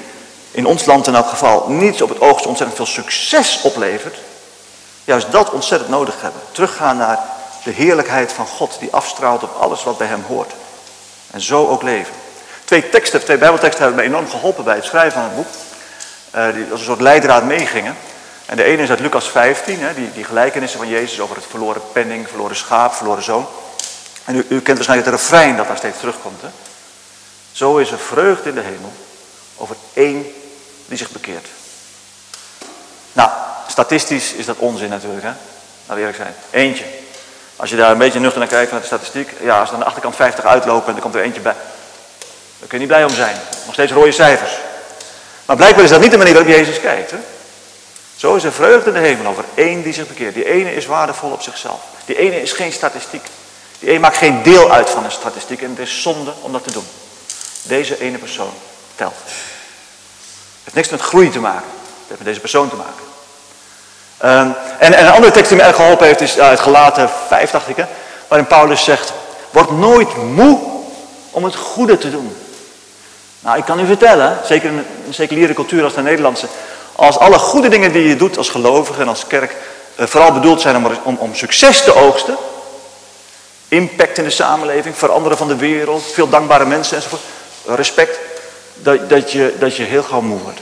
in ons land in elk geval niets op het oog ontzettend veel succes oplevert, juist dat ontzettend nodig hebben. Teruggaan naar de heerlijkheid van God die afstraalt op alles wat bij hem hoort. En zo ook leven. Twee teksten, twee bijbelteksten hebben me enorm geholpen bij het schrijven van het boek. Uh, die als een soort leidraad meegingen. En de ene is uit Lucas 15, hè, die, die gelijkenissen van Jezus over het verloren penning, verloren schaap, verloren zoon. En u, u kent waarschijnlijk het refrein dat daar steeds terugkomt. Hè? Zo is er vreugde in de hemel over één die zich bekeert. Nou, statistisch is dat onzin natuurlijk, hè? We eerlijk zijn. Eentje. Als je daar een beetje nuchter naar kijkt naar de statistiek, ja, als er aan de achterkant 50 uitlopen en er komt er eentje bij, daar kun je niet blij om zijn. Nog steeds rode cijfers. Maar blijkbaar is dat niet de manier waarop Jezus kijkt. Hè? Zo is er vreugde in de hemel over één die zich bekeert. Die ene is waardevol op zichzelf. Die ene is geen statistiek. Die ene maakt geen deel uit van een statistiek en het is zonde om dat te doen. Deze ene persoon telt. Heeft niks met groei te maken. Het heeft met deze persoon te maken. Ehm, en, en, een andere tekst die me erg geholpen heeft is uit Gelaten 5, dacht ik, waarin Paulus zegt, word nooit moe om het goede te doen. Nou, ik kan u vertellen, zeker in een seculiere cultuur als de Nederlandse, als alle goede dingen die je doet als gelovige en als kerk eh, vooral bedoeld zijn om, om succes te oogsten, impact in de samenleving, veranderen van de wereld, veel dankbare mensen enzovoort, respect, dat, dat, je, dat je heel gauw moe wordt.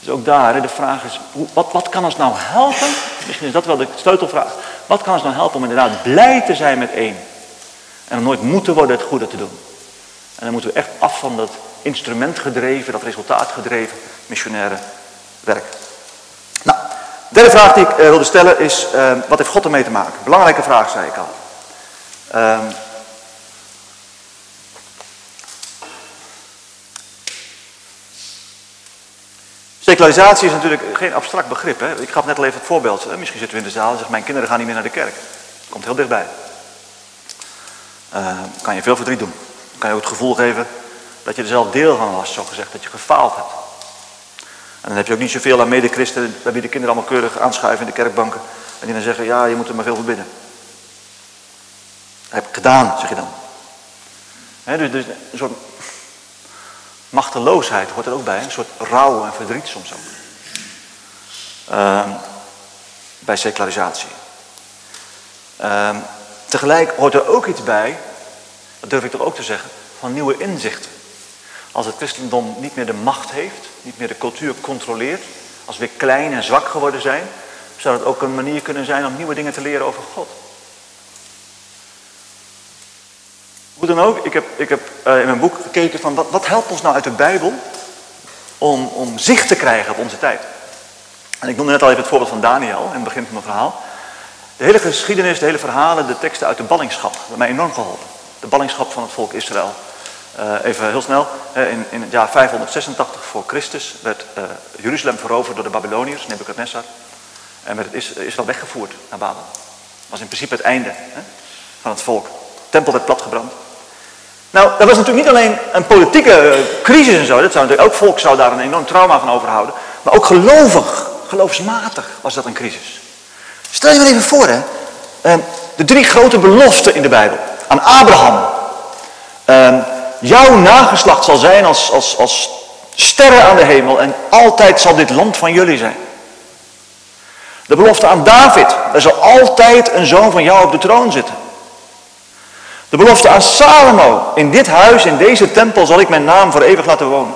Dus ook daar, de vraag is, wat, wat kan ons nou helpen? Misschien is dat wel de sleutelvraag. Wat kan ons nou helpen om inderdaad blij te zijn met één? En om nooit moeten worden het goede te doen. En dan moeten we echt af van dat instrumentgedreven, dat resultaatgedreven missionaire werk. Nou, de derde vraag die ik uh, wilde stellen is, uh, wat heeft God ermee te maken? Belangrijke vraag, zei ik al. Uh, Secularisatie is natuurlijk geen abstract begrip. Hè? Ik gaf net al even het voorbeeld. Hè? Misschien zitten we in de zaal en zeggen mijn kinderen gaan niet meer naar de kerk. Komt heel dichtbij. Uh, kan je veel verdriet doen. Kan je ook het gevoel geven dat je er zelf deel van was, zo gezegd, dat je gefaald hebt. En dan heb je ook niet zoveel aan medechristenen, bij wie de kinderen allemaal keurig aanschuiven in de kerkbanken. En die dan zeggen, ja, je moet er maar veel voor binnen. Dat heb ik gedaan, zeg je dan. dus, dus een soort machteloosheid hoort er ook bij. Een soort rouw en verdriet soms ook. Uh, bij secularisatie. Uh, tegelijk hoort er ook iets bij, dat durf ik toch ook te zeggen, van nieuwe inzichten. Als het christendom niet meer de macht heeft, niet meer de cultuur controleert, als we klein en zwak geworden zijn, zou het ook een manier kunnen zijn om nieuwe dingen te leren over God. Hoe dan ook, ik heb, ik heb uh, in mijn boek gekeken van wat, wat helpt ons nou uit de Bijbel om, om zicht te krijgen op onze tijd. En ik noemde net al even het voorbeeld van Daniel in het begin van mijn verhaal. De hele geschiedenis, de hele verhalen, de teksten uit de ballingschap, hebben mij enorm geholpen. De ballingschap van het volk Israël. Uh, even heel snel, in, in, het jaar 586 voor Christus werd uh, Jeruzalem veroverd door de Babyloniërs, Nebuchadnezzar. En werd het Israël weggevoerd naar Babel. Dat was in principe het einde hè, van het volk. De tempel werd platgebrand. Nou, dat was natuurlijk niet alleen een politieke eh, crisis en zo. Dat zou natuurlijk, elk volk zou daar een enorm trauma van overhouden. Maar ook gelovig, geloofsmatig was dat een crisis. Stel je maar even voor, hè. Ehm, de drie grote beloften in de Bijbel. Aan Abraham. Ehm, jouw nageslacht zal zijn als, als, als sterren aan de hemel. En altijd zal dit land van jullie zijn. De belofte aan David. Er zal altijd een zoon van jou op de troon zitten. De belofte aan Salomo. In dit huis, in deze tempel zal ik mijn naam voor eeuwig laten wonen.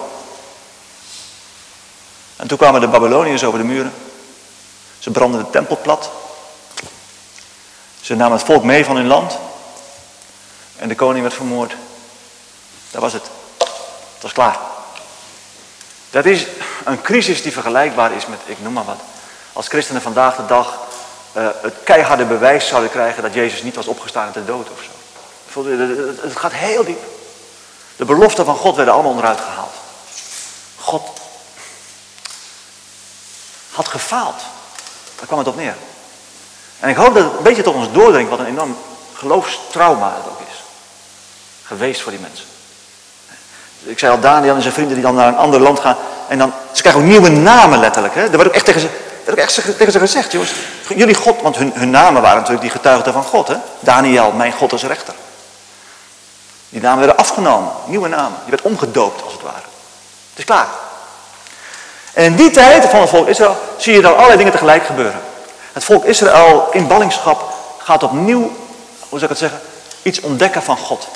En toen kwamen de Babyloniërs over de muren. Ze brandden de tempel plat. Ze namen het volk mee van hun land. En de koning werd vermoord. Dat was het. Het was klaar. Dat is een crisis die vergelijkbaar is met, ik noem maar wat. Als christenen vandaag de dag uh, het keiharde bewijs zouden krijgen dat Jezus niet was opgestaan uit de dood of zo. Het gaat heel diep. De beloften van God werden allemaal onderuit gehaald. God had gefaald. Daar kwam het op neer. En ik hoop dat het een beetje tot ons doordringt wat een enorm geloofstrauma het ook is. Geweest voor die mensen. Ik zei al, Daniel en zijn vrienden die dan naar een ander land gaan. En dan, ze krijgen ook nieuwe namen letterlijk. Hè? Er werd ook echt tegen ze, er werd echt tegen ze gezegd, jongens. Jullie God, want hun, hun namen waren natuurlijk die getuigden van God. Hè? Daniel, mijn God is rechter. Die namen werden afgenomen, nieuwe namen. Die werd omgedoopt als het ware. Het is klaar. En in die tijd van het volk Israël zie je dan allerlei dingen tegelijk gebeuren. Het volk Israël in ballingschap gaat opnieuw, hoe zou ik het zeggen, iets ontdekken van God.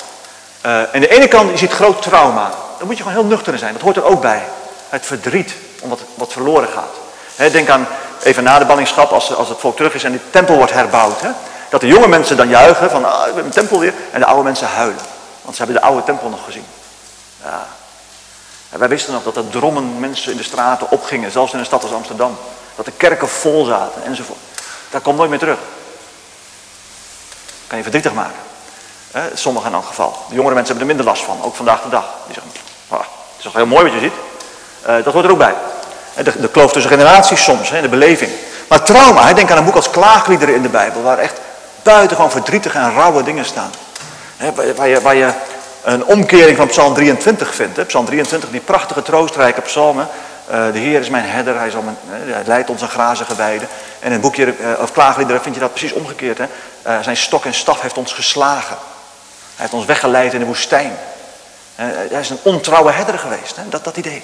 Uh, aan de ene kant, je ziet groot trauma. Dan moet je gewoon heel nuchter zijn. Dat hoort er ook bij. Het verdriet om wat, wat verloren gaat. denk aan, even na de ballingschap, als, als het volk terug is en die tempel wordt herbouwd. dat de jonge mensen dan juichen van, ah, hebben een tempel weer. En de oude mensen huilen. Want ze hebben de oude tempel nog gezien. Ja. En wij wisten nog dat er drommen mensen in de straten opgingen. Zelfs in een stad als Amsterdam. Dat de kerken vol zaten enzovoort. Dat komt nooit meer terug. Kan je verdrietig maken. sommigen in elk geval. De jongere mensen hebben er minder last van, ook vandaag de dag. Die zeggen, ah, het is toch heel mooi wat je ziet. Uh, dat hoort er ook bij. De, de kloof tussen generaties soms, de beleving. Maar trauma, denk aan een boek als Klaagliederen in de Bijbel, waar echt buitengewoon verdrietige en rauwe dingen staan. Waar, je, een omkering van Psalm 23 vindt. Psalm 23, die prachtige troostrijke psalmen. Uh, de Heer is mijn herder, hij, zal mijn, hij leidt ons aan grazige weiden. En in het boekje uh, of klaagliederen vind je dat precies omgekeerd. Uh, zijn stok en staf heeft ons geslagen. Hij heeft ons weggeleid in de woestijn. hij is een ontrouwe herder geweest? Dat, dat idee.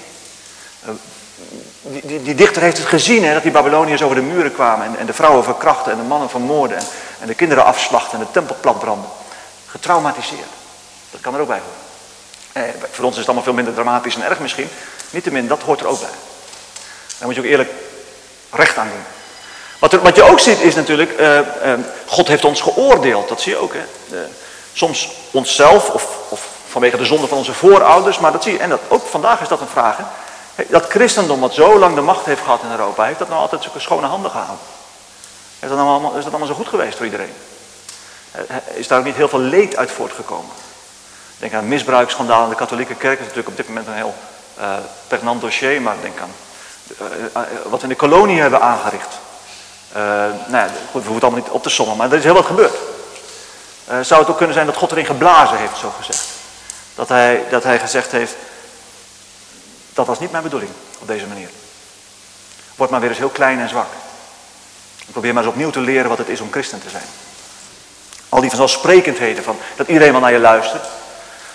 Die, dichter heeft het gezien, dat die Babyloniërs over de muren kwamen en, en, de vrouwen verkrachten en de mannen vermoorden en, en de kinderen afslachten en de tempel platbranden. Getraumatiseerd. Dat kan er ook bij horen. Eh, voor ons is het allemaal veel minder dramatisch en erg misschien. Niettemin, dat hoort er ook bij. Daar moet je ook eerlijk recht aan doen. Wat, wat je ook ziet is natuurlijk, uh, uh, God heeft ons geoordeeld. Dat zie je ook. Hè? Soms onszelf of, of, vanwege de zonde van onze voorouders. Maar dat zie je. En dat, ook vandaag is dat een vraag. Hè? Dat christendom wat zo lang de macht heeft gehad in Europa. Heeft dat nou altijd zulke schone handen gehaald? Is dat, nou allemaal, is dat allemaal zo goed geweest voor iedereen? Is daar ook niet heel veel leed uit voortgekomen? Denk aan misbruiksschandaal in de katholieke kerk. Dat is natuurlijk op dit moment een heel uh, dossier. Maar denk aan uh, uh, wat we in de kolonie hebben aangericht. nou ja, goed, we hoeven het allemaal niet op te sommen. Maar er is heel wat gebeurd. zou het ook kunnen zijn dat God erin geblazen heeft, zo gezegd. Dat hij, dat hij gezegd heeft, dat was niet mijn bedoeling op deze manier. Word maar weer eens heel klein en zwak. Ik probeer maar eens opnieuw te leren wat het is om christen te zijn. Al die vanzelfsprekendheden van dat iedereen wel naar je luistert.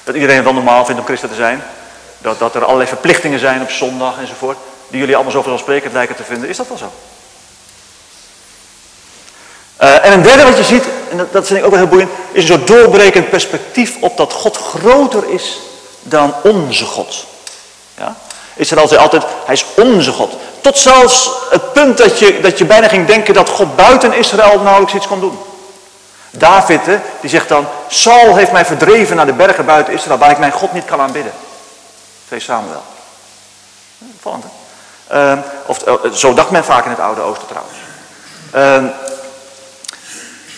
Dat iedereen wel normaal vindt om christen te zijn. Dat, dat er allerlei verplichtingen zijn op zondag enzovoort. Die jullie allemaal zo vanzelfsprekend lijken te vinden. Is dat wel zo? Uh, en een derde wat je ziet, en dat, vind ik ook wel heel boeiend, is een soort doorbrekend perspectief op dat God groter is dan onze God. Ja? Israël zei altijd, hij is onze God. Tot zelfs het punt dat je, dat je bijna ging denken dat God buiten Israël nauwelijks iets kon doen. David, die zegt dan, Saul heeft mij verdreven naar de bergen buiten Israël, waar ik mijn God niet kan aanbidden. 2 Samuel. Hè? Uh, of, uh, zo dacht men vaak in het Oude Oosten trouwens. Uh,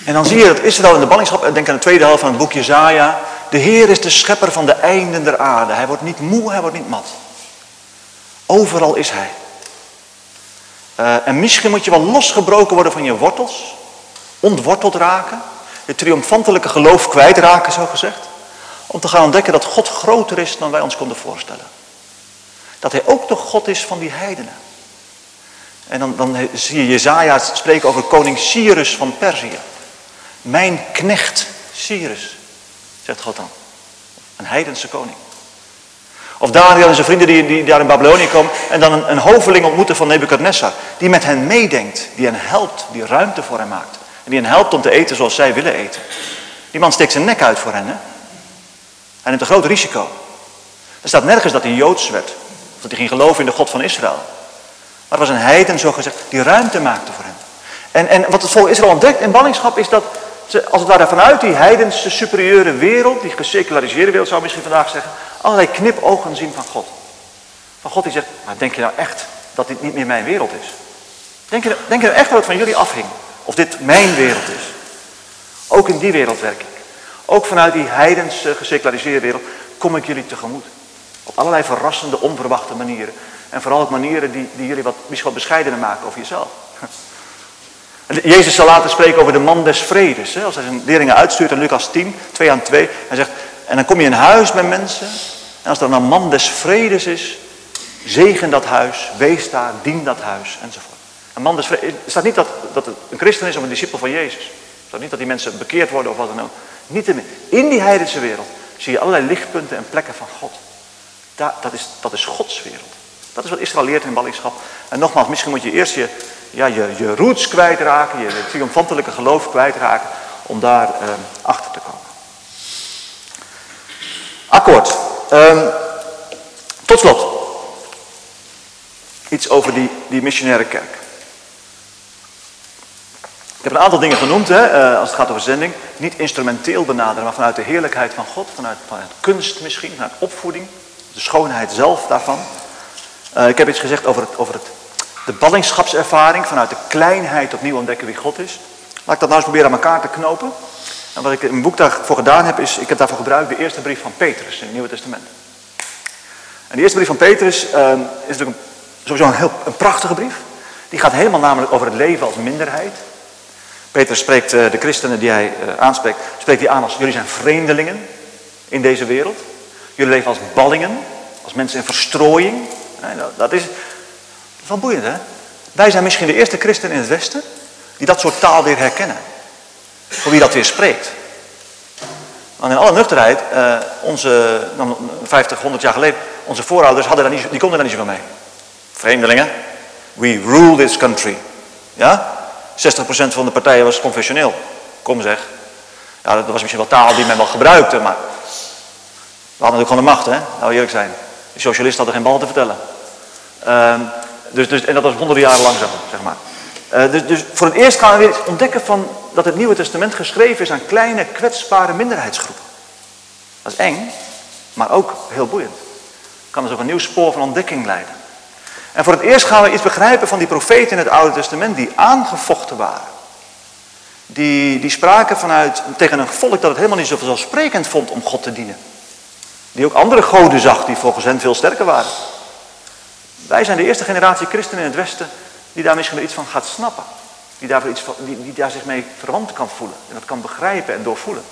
en dan zie je dat Israël in de ballingschap, denk aan de tweede helft van het boek Jezaja, de Heer is de schepper van de einden der aarde. Hij wordt niet moe, hij wordt niet mat. Overal is hij. En misschien moet je wel losgebroken worden van je wortels, ontworteld raken het triomfantelijke geloof kwijtraken, zo gezegd. Om te gaan ontdekken dat God groter is dan wij ons konden voorstellen. Dat hij ook de God is van die heidenen. En dan, dan zie je Jezaja spreken over koning Cyrus van Perzië. Mijn knecht Cyrus, zegt God dan. Een heidense koning. Of Daniel en zijn vrienden die, die daar in Babylonië komen en dan een, een hoveling ontmoeten van Nebukadnessar. Die met hen meedenkt, die hen helpt, die ruimte voor hen maakt. En die hen helpt om te eten zoals zij willen eten. Die man steekt zijn nek uit voor hen. Hè? Hij neemt een groot risico. Er staat nergens dat hij Joods werd. Of dat hij ging geloven in de God van Israël. Maar het was een heiden, zo gezegd, die ruimte maakte voor hem. En, en wat het volk Israël ontdekt in ballingschap is dat ze, als het ware vanuit die heidense superieure wereld, die geseculariseerde wereld zou ik misschien vandaag zeggen, allerlei knipogen zien van God. Van God die zegt, maar denk je nou echt dat dit niet meer mijn wereld is? Denk je, denk je nou echt dat het van jullie afhing? Of dit mijn wereld is. Ook in die wereld werk ik. Ook vanuit die heidense geseculariseerde wereld kom ik jullie tegemoet. Op allerlei verrassende, onverwachte manieren. En vooral op manieren die, die jullie wat, misschien wat bescheidener maken over jezelf. Jezus zal later spreken over de man des vredes. Hè? Als hij zijn leerlingen uitstuurt in Lucas 10, 2 aan 2. Hij zegt, en dan kom je in huis bij mensen. En als er dan een man des vredes is, zegen dat huis, wees daar, dien dat huis, enzovoort. Een er staat niet dat, dat het een christen is of een discipel van Jezus. Er staat niet dat die mensen bekeerd worden of wat dan ook. Niet in, die heidense wereld zie je allerlei lichtpunten en plekken van God. Dat, is, dat is Gods wereld. Dat is wat Israël leert in ballingschap. En nogmaals, misschien moet je eerst je, ja, je, je roots kwijtraken, je, je triomfantelijke geloof kwijtraken, om daar eh, achter te komen. Akkoord. Um, tot slot. Iets over die, die missionaire kerk. Ik heb een aantal dingen genoemd hè, eh, als het gaat over zending. Niet instrumenteel benaderen, maar vanuit de heerlijkheid van God. Vanuit, vanuit kunst misschien, vanuit opvoeding. De schoonheid zelf daarvan. Uh, ik heb iets gezegd over, het, over het, de ballingschapservaring. Vanuit de kleinheid opnieuw ontdekken wie God is. Laat ik dat nou eens proberen aan elkaar te knopen. En wat ik in mijn boek daarvoor gedaan heb, is, ik heb daarvoor gebruikt de eerste brief van Petrus in het Nieuwe Testament. En die eerste brief van Petrus uh, is natuurlijk een, sowieso een, heel, een prachtige brief. Die gaat helemaal namelijk over het leven als minderheid. Petrus spreekt uh, de christenen die hij uh, aanspreekt, spreekt hij aan als jullie zijn vreemdelingen in deze wereld. Jullie leven als ballingen, als mensen in verstrooiing. Dat, is, wel boeiend hè. Wij zijn misschien de eerste christenen in het Westen die dat soort taal weer herkennen. Voor wie dat weer spreekt. Want in alle nuchterheid, uh, onze, dan 50, 100 jaar geleden, onze voorouders hadden daar niet, die konden daar niet zoveel mee. Vreemdelingen, we rule this country. Ja? 60% van de partijen was confessioneel. Kom zeg. Ja, dat was misschien wel taal die men wel gebruikte, maar we hadden natuurlijk gewoon de macht, hè? Nou eerlijk zijn. De socialisten hadden geen bal te vertellen. Uh, dus, dus, en dat was honderden jaren lang zeg maar. Uh, dus, dus voor het eerst gaan we weer ontdekken van dat het Nieuwe Testament geschreven is aan kleine, kwetsbare minderheidsgroepen. Dat is eng, maar ook heel boeiend. Kan dus ook een nieuw spoor van ontdekking leiden. En voor het eerst gaan we iets begrijpen van die profeten in het Oude Testament die aangevochten waren. Die, die spraken vanuit, tegen een volk dat het helemaal niet zo vanzelfsprekend vond om God te dienen. Die ook andere goden zag die volgens hen veel sterker waren. Wij zijn de eerste generatie christenen in het Westen die daar misschien iets van gaat snappen. Die daar, iets van, die, die daar zich mee verwant kan voelen. En dat kan begrijpen en doorvoelen.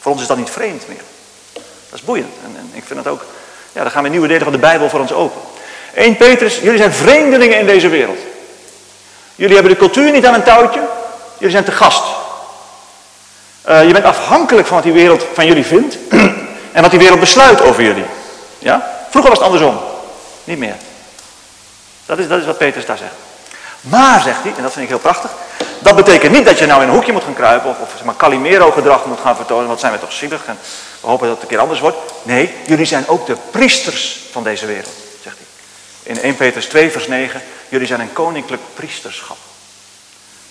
Voor ons is dat niet vreemd meer. Dat is boeiend. En, en ik vind het ook, ja, dan gaan we nieuwe delen van de Bijbel voor ons open. 1 Petrus, jullie zijn vreemdelingen in deze wereld. Jullie hebben de cultuur niet aan een touwtje. Jullie zijn te gast. Uh, je bent afhankelijk van wat die wereld van jullie vindt. en wat die wereld besluit over jullie. Ja? Vroeger was het andersom. Niet meer. Dat is, dat is wat Petrus daar zegt. Maar, zegt hij, en dat vind ik heel prachtig. Dat betekent niet dat je nou in een hoekje moet gaan kruipen. Of, zeg maar Calimero gedrag moet gaan vertonen. Wat zijn we toch zielig. En we hopen dat het een keer anders wordt. Nee, jullie zijn ook de priesters van deze wereld. In 1 Petrus 2 vers 9, jullie zijn een koninklijk priesterschap.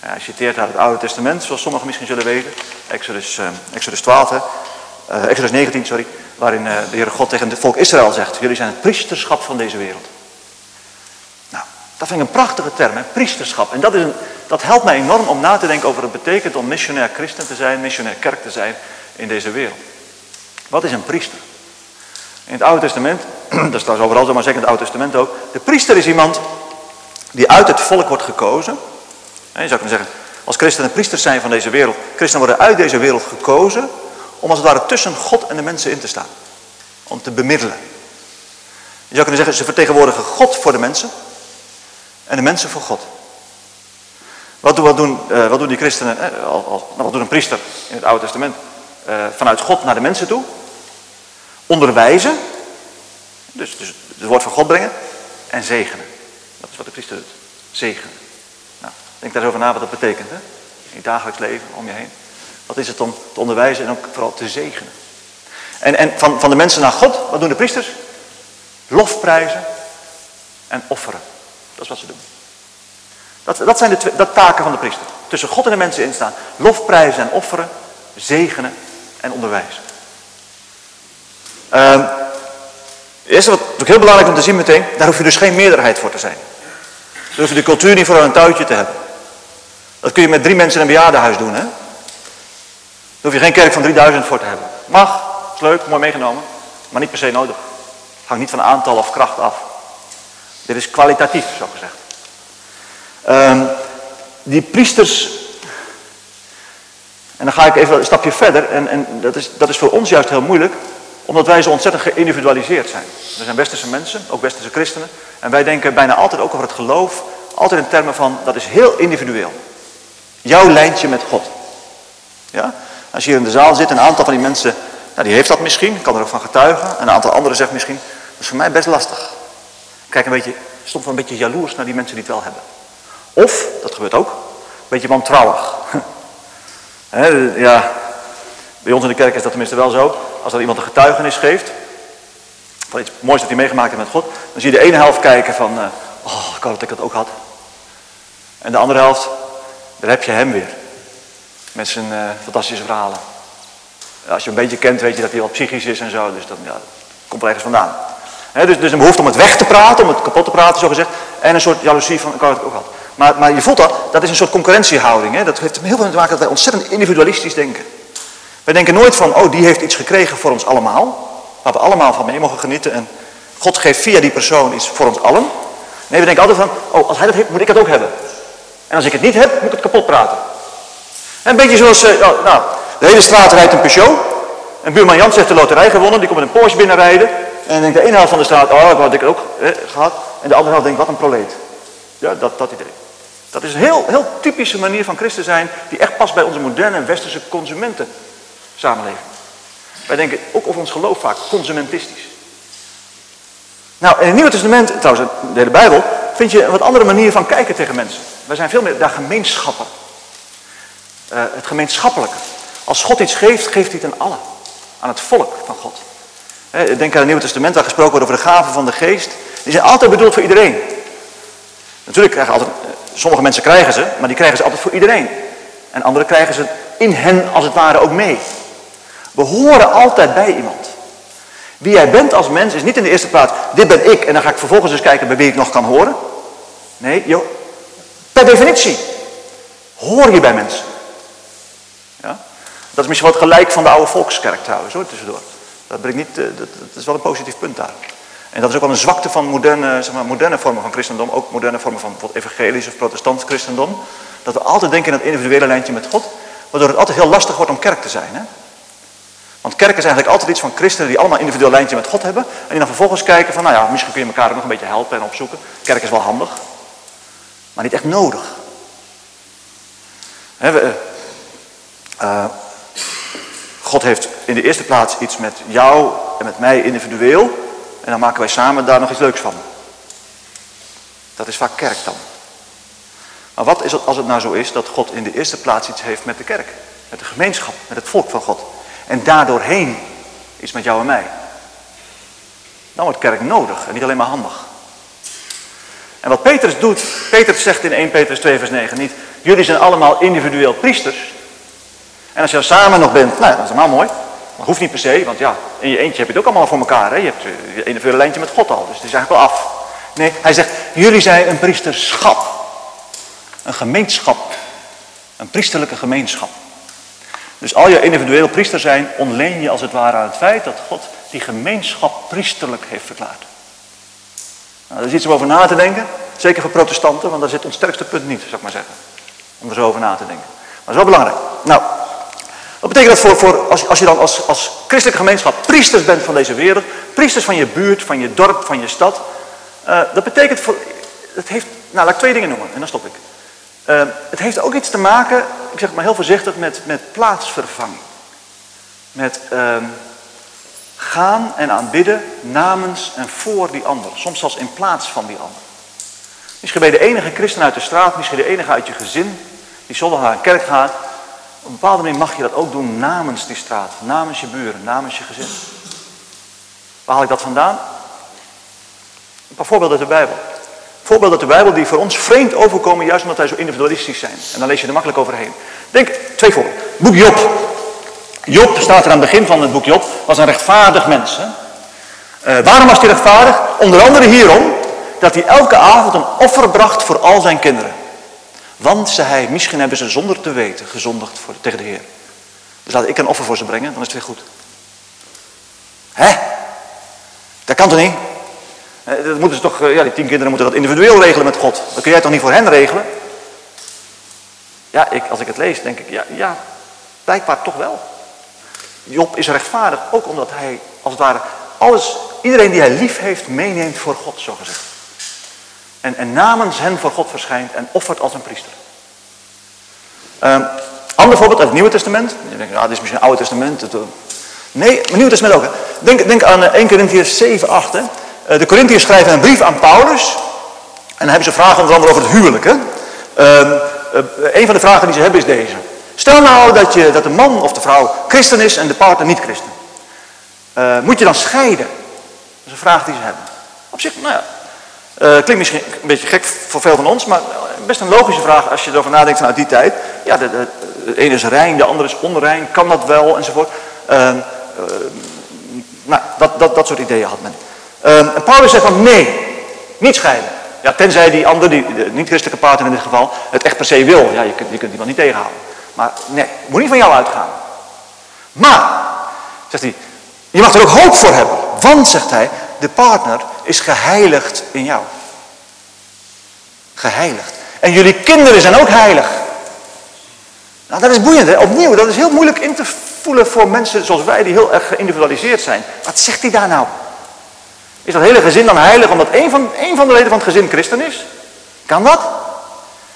hij citeert uit het Oude Testament, zoals sommigen misschien zullen weten. Exodus, uh, Exodus 12, hè. Uh, Exodus 19, sorry. Waarin uh, de Heere God tegen het volk Israël zegt, jullie zijn het priesterschap van deze wereld. Nou, dat vind ik een prachtige term, priesterschap. En dat, is een, dat helpt mij enorm om na te denken over wat het betekent om missionair christen te zijn, missionair kerk te zijn in deze wereld. Wat is een priester? In het Oude Testament, dat is trouwens overal zo, maar zeker in het Oude Testament ook. De priester is iemand die uit het volk wordt gekozen. Je zou kunnen zeggen, als christenen priesters zijn van deze wereld. Christenen worden uit deze wereld gekozen om als het ware tussen God en de mensen in te staan. Om te bemiddelen. Je zou kunnen zeggen, ze vertegenwoordigen God voor de mensen en de mensen voor God. Wat doen, wat doen, uh, wat doen die christenen, eh, nou, wat doet een priester in het Oude Testament? Uh, vanuit God naar de mensen toe onderwijzen, dus, dus het woord van God brengen, en zegenen. Dat is wat de priester doet. Zegenen. Nou, denk daar eens over na wat dat betekent, hè? In het dagelijks leven, om je heen. Wat is het om te onderwijzen en ook vooral te zegenen? En, en van, van de mensen naar God, wat doen de priesters? Lofprijzen en offeren. Dat is wat ze doen. Dat, dat zijn de twee, dat taken van de priester. Tussen God en de mensen instaan. Lofprijzen en offeren, zegenen en onderwijzen. Uh, het eerste wat ook heel belangrijk om te zien meteen, daar hoef je dus geen meerderheid voor te zijn. Daar hoef je de cultuur niet voor een touwtje te hebben. Dat kun je met drie mensen in een bejaardenhuis doen, hè? Daar hoef je geen kerk van 3000 voor te hebben. Mag, is leuk, mooi meegenomen, maar niet per se nodig. Het hangt niet van aantal of kracht af. Dit is kwalitatief, zo gezegd. Um, die priesters, en dan ga ik even een stapje verder, en, en dat, is, dat is voor ons juist heel moeilijk, Omdat wij zo ontzettend geïndividualiseerd zijn. We zijn westerse mensen, ook westerse christenen. En wij denken bijna altijd ook over het geloof, altijd in termen van, dat is heel individueel. Jouw lijntje met God. Ja? Als je hier in de zaal zit, een aantal van die mensen, nou, die heeft dat misschien, kan er ook van getuigen. En een aantal anderen zegt misschien, dat is voor mij best lastig. Kijk een beetje, stond wel een beetje jaloers naar die mensen die het wel hebben. Of, dat gebeurt ook, een beetje wantrouwig. ja, bij ons in de kerk is dat tenminste wel zo. Als er iemand een getuigenis geeft, van iets moois dat hij meegemaakt heeft met God, dan zie je de ene helft kijken van, uh, oh, ik had dat ik dat ook had. En de andere helft, daar heb je hem weer. Met zijn uh, fantastische verhalen. Als je een beetje kent, weet je dat hij wat psychisch is en zo. Dus dat ja, komt er ergens vandaan. dus, dus een behoefte om het weg te praten, om het kapot te praten, zo gezegd. En een soort jaloezie van, ik had het ook had. Maar, maar je voelt dat, dat is een soort concurrentiehouding. Dat heeft heel veel te maken dat wij ontzettend individualistisch denken. Wij denken nooit van, oh, die heeft iets gekregen voor ons allemaal. Waar we allemaal van mee mogen genieten. En God geeft via die persoon iets voor ons allen. Nee, we denken altijd van, oh, als hij dat heeft, moet ik het ook hebben. En als ik het niet heb, moet ik het kapot praten. En een beetje zoals, uh, nou, de hele straat rijdt een Peugeot. En buurman Jan zegt de loterij gewonnen, die komt met een Porsche binnenrijden. En denkt de ene helft van de straat, oh, dat had ik ook gehad. En de andere helft denkt, wat een proleet. Ja, dat, dat idee. Dat is een heel, heel typische manier van christen zijn, die echt past bij onze moderne westerse consumenten samenleving. Wij denken ook over ons geloof vaak consumentistisch. Nou, in het Nieuwe Testament, trouwens de hele Bijbel, vind je een wat andere manier van kijken tegen mensen. Wij zijn veel meer daar gemeenschappen. Uh, het gemeenschappelijke. Als God iets geeft, geeft hij het aan allen. Aan het volk van God. denk aan het Nieuwe Testament, waar gesproken wordt over de gaven van de geest. Die zijn altijd bedoeld voor iedereen. Natuurlijk krijgen altijd, eh, sommige mensen krijgen ze, maar die krijgen ze altijd voor iedereen. En anderen krijgen ze in hen als het ware ook mee. We horen altijd bij iemand. Wie jij bent als mens is niet in de eerste plaats, dit ben ik en dan ga ik vervolgens eens kijken bij wie ik nog kan horen. Nee, joh, per definitie hoor je bij mensen. Ja? Dat is misschien wat gelijk van de oude volkskerk trouwens hoor, tussendoor. Dat, brengt niet, eh, dat, is wel een positief punt daar. En dat is ook wel een zwakte van moderne, zeg maar, moderne vormen van christendom, ook moderne vormen van bijvoorbeeld evangelisch of protestant christendom. Dat we altijd denken in dat individuele lijntje met God, waardoor het altijd heel lastig wordt om kerk te zijn. Hè? Want kerk is eigenlijk altijd iets van christenen die allemaal individueel lijntje met God hebben. En die dan vervolgens kijken van, nou ja, misschien kun je elkaar nog een beetje helpen en opzoeken. Kerk is wel handig, maar niet echt nodig. we, uh, God heeft in de eerste plaats iets met jou en met mij individueel. En dan maken wij samen daar nog iets leuks van. Dat is vaak kerk dan. Maar wat is het als het nou zo is dat God in de eerste plaats iets heeft met de kerk? Met de gemeenschap, met het volk van God. En daardoorheen iets met jou en mij. Dan wordt kerk nodig en niet alleen maar handig. En wat Petrus doet, Petrus zegt in 1 Petrus 2 vers 9 niet, jullie zijn allemaal individueel priesters. En als je samen nog bent, nou dat is helemaal mooi. Maar hoeft niet per se, want ja, in je eentje heb je het ook allemaal voor elkaar. Hè? Je hebt je individuele lijntje met God al, dus het is eigenlijk wel af. Nee, hij zegt, jullie zijn een priesterschap. Een gemeenschap. Een priesterlijke gemeenschap. Dus al je individueel priester zijn, ontleen je als het ware aan het feit dat God die gemeenschap priesterlijk heeft verklaard. Nou, er is iets om over na te denken. Zeker voor protestanten, want daar zit ons sterkste punt niet, zou ik maar zeggen. Om er zo over na te denken. Maar dat is wel belangrijk. Nou, wat betekent dat voor, voor als, als je dan als, als christelijke gemeenschap priesters bent van deze wereld, priesters van je buurt, van je dorp, van je stad. Uh, dat betekent voor, het heeft, nou laat ik twee dingen noemen en dan stop ik. Uh, het heeft ook iets te maken, ik zeg het maar heel voorzichtig, met, met plaatsvervanging. Met uh, gaan en aanbidden namens en voor die ander. Soms zelfs in plaats van die ander. Misschien ben je de enige christen uit de straat, misschien de enige uit je gezin, die zondag naar een kerk gaat. Op een bepaalde manier mag je dat ook doen namens die straat, namens je buren, namens je gezin. Waar haal ik dat vandaan? Een paar voorbeelden uit de Bijbel. Voorbeelden uit de Bijbel die voor ons vreemd overkomen, juist omdat wij zo individualistisch zijn. En dan lees je er makkelijk overheen. Denk, twee voorbeelden. Boek Job. Job, staat er aan het begin van het boek Job, was een rechtvaardig mens. Hè? Uh, waarom was hij rechtvaardig? Onder andere hierom dat hij elke avond een offer bracht voor al zijn kinderen. Want, zei hij, misschien hebben ze zonder te weten gezondigd voor, tegen de Heer. Dus laat ik een offer voor ze brengen, dan is het weer goed. Hè? Dat kan toch niet? Eh, dat moeten ze toch, eh, ja, die tien kinderen moeten dat individueel regelen met God. Dat kun jij toch niet voor hen regelen? Ja, ik, als ik het lees, denk ik, ja, ja blijkbaar toch wel. Job is rechtvaardig ook omdat hij, als het ware, alles, iedereen die hij lief heeft, meeneemt voor God, zo gezegd. En, en namens hen voor God verschijnt en offert als een priester. Um, ander voorbeeld uit het Nieuwe Testament. Je denkt, dit is misschien het Oude Testament. Het, nee, het Nieuwe Testament ook. Denk, denk aan 1 Corinthians 7, 8. Hè. Eh, de Corinthiërs schrijven een brief aan Paulus. En dan hebben ze vragen onder andere over het huwelijk. Hè. Um, een van de vragen die ze hebben is deze. Stel nou dat, je, dat de man of de vrouw christen is en de partner niet christen. Uh, moet je dan scheiden? Dat is een vraag die ze hebben. Op zich, nou ja, klinkt misschien een beetje gek voor veel van ons, maar best een logische vraag als je erover nadenkt vanuit die tijd. Ja, de, de, ene is rein, de andere is onrein, kan dat wel, enzovoort. Uh, nou, dat, dat, dat soort ideeën had men. En Paulus zegt van nee, niet scheiden. Ja, tenzij die andere, die, de niet-christelijke partner in dit geval, het echt per se wil. Ja, je kunt, je kunt die wel niet tegenhouden. Maar nee, moet niet van jou uitgaan. Maar, zegt hij, je mag er ook hoop voor hebben. Want, zegt hij, de partner is geheiligd in jou. Geheiligd. En jullie kinderen zijn ook heilig. Nou, dat is boeiend, hè? Opnieuw, dat is heel moeilijk in te voelen voor mensen zoals wij, die heel erg geïndividualiseerd zijn. Wat zegt hij daar nou? Is dat hele gezin dan heilig omdat één van, één van de leden van het gezin christen is? Kan dat?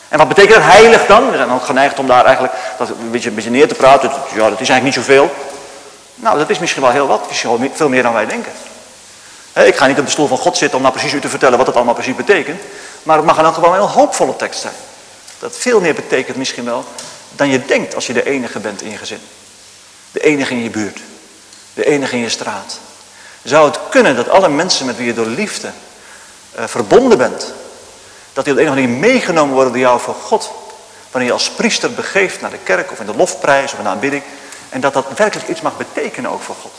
En wat betekent dat heilig dan? We zijn ook geneigd om daar eigenlijk dat een, beetje, een beetje neer te praten. Ja, dat is eigenlijk niet zoveel. Nou, dat is misschien wel heel wat. Misschien veel meer dan wij denken. Ik ga niet op de stoel van God zitten om nou precies u te vertellen wat het allemaal precies betekent. Maar het mag dan gewoon een heel hoopvolle tekst zijn. Dat veel meer betekent misschien wel dan je denkt als je de enige bent in je gezin. De enige in je buurt. De enige in je straat. Zou het kunnen dat alle mensen met wie je door liefde uh, verbonden bent, dat die op de een of andere manier meegenomen worden door jou voor God. Wanneer je als priester begeeft naar de kerk of in de lofprijs of in de aanbidding. En dat dat werkelijk iets mag betekenen ook voor God.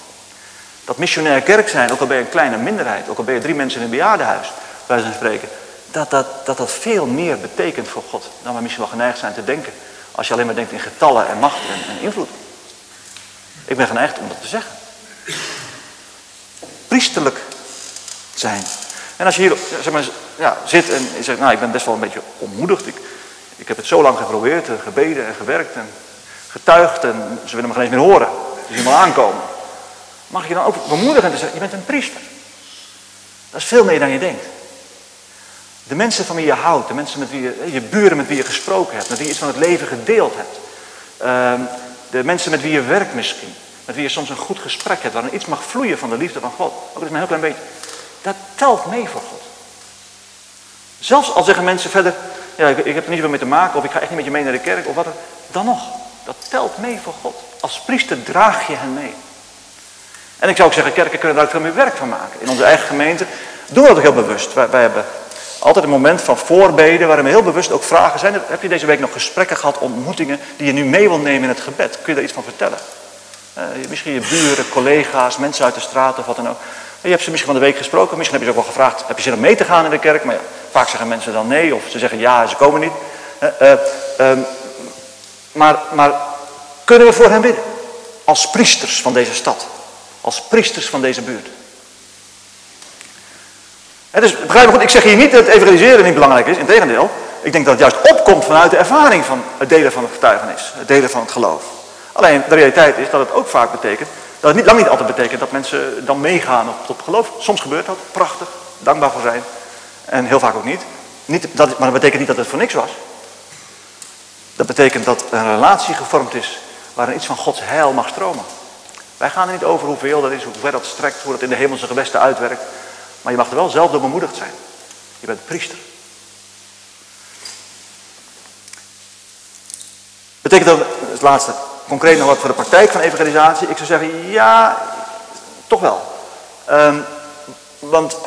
Dat missionair kerk zijn, ook al ben je een kleine minderheid, ook al ben je drie mensen in een bejaardenhuis, wij zijn spreken. Dat dat, dat dat veel meer betekent voor God dan we misschien wel geneigd zijn te denken. Als je alleen maar denkt in getallen en macht en, en invloed. Ik ben geneigd om dat te zeggen. Priesterlijk zijn. En als je hier zeg maar, ja, zit en je zegt, nou ik ben best wel een beetje ontmoedigd. Ik, ik heb het zo lang geprobeerd, en gebeden en gewerkt en getuigd en ze willen me geen eens meer horen. Ze zien me aankomen. Mag je dan ook bemoedigen en zeggen, je bent een priester. Dat is veel meer dan je denkt. De mensen van wie je houdt, de mensen met wie je, je buren met wie je gesproken hebt, met wie je iets van het leven gedeeld hebt. Ehm, de mensen met wie je werkt misschien. Met je soms een goed gesprek hebt, waarin iets mag vloeien van de liefde van God. Ook is maar een heel klein beetje. Dat telt mee voor God. Zelfs al zeggen mensen verder, ja, ik, heb er niet zoveel mee te maken, of ik ga echt niet met je mee naar de kerk, of wat dan nog. Dat telt mee voor God. Als priester draag je hen mee. En ik zou ook zeggen, kerken kunnen daar ook veel meer werk van maken. In onze eigen gemeente doen we dat ook heel bewust. Wij, hebben altijd een moment van voorbeden waarin we heel bewust ook vragen. Zijn heb je deze week nog gesprekken gehad, ontmoetingen die je nu mee wil nemen in het gebed? Kun je daar iets van vertellen? Uh, misschien je buren, collega's, mensen uit de straat of wat dan ook. Je hebt ze misschien van de week gesproken, misschien heb je ze ook wel gevraagd, heb je zin om mee te gaan in de kerk? Maar ja, vaak zeggen mensen dan nee, of ze zeggen ja, ze komen niet. Uh, uh, maar, maar kunnen we voor hen bidden? Als priesters van deze stad. Als priesters van deze buurt. He, dus begrijp me goed, ik zeg hier niet dat evangeliseren niet belangrijk is. Integendeel, ik denk dat het juist opkomt vanuit de ervaring van het delen van het getuigenis. Het delen van het geloof. Alleen de realiteit is dat het ook vaak betekent dat het niet, lang niet altijd betekent dat mensen dan meegaan op, tot geloof. Soms gebeurt dat, prachtig, dankbaar voor zijn. En heel vaak ook niet. niet dat, maar dat betekent niet dat het voor niks was. Dat betekent dat een relatie gevormd is waarin iets van Gods heil mag stromen. Wij gaan er niet over hoeveel dat is, hoe ver dat strekt, hoe dat in de hemelse gewesten uitwerkt. Maar je mag er wel zelf door bemoedigd zijn. Je bent priester. Betekent dat, het laatste, concreet nog wat voor de praktijk van evangelisatie? Ik zou zeggen, ja, toch wel. Um, want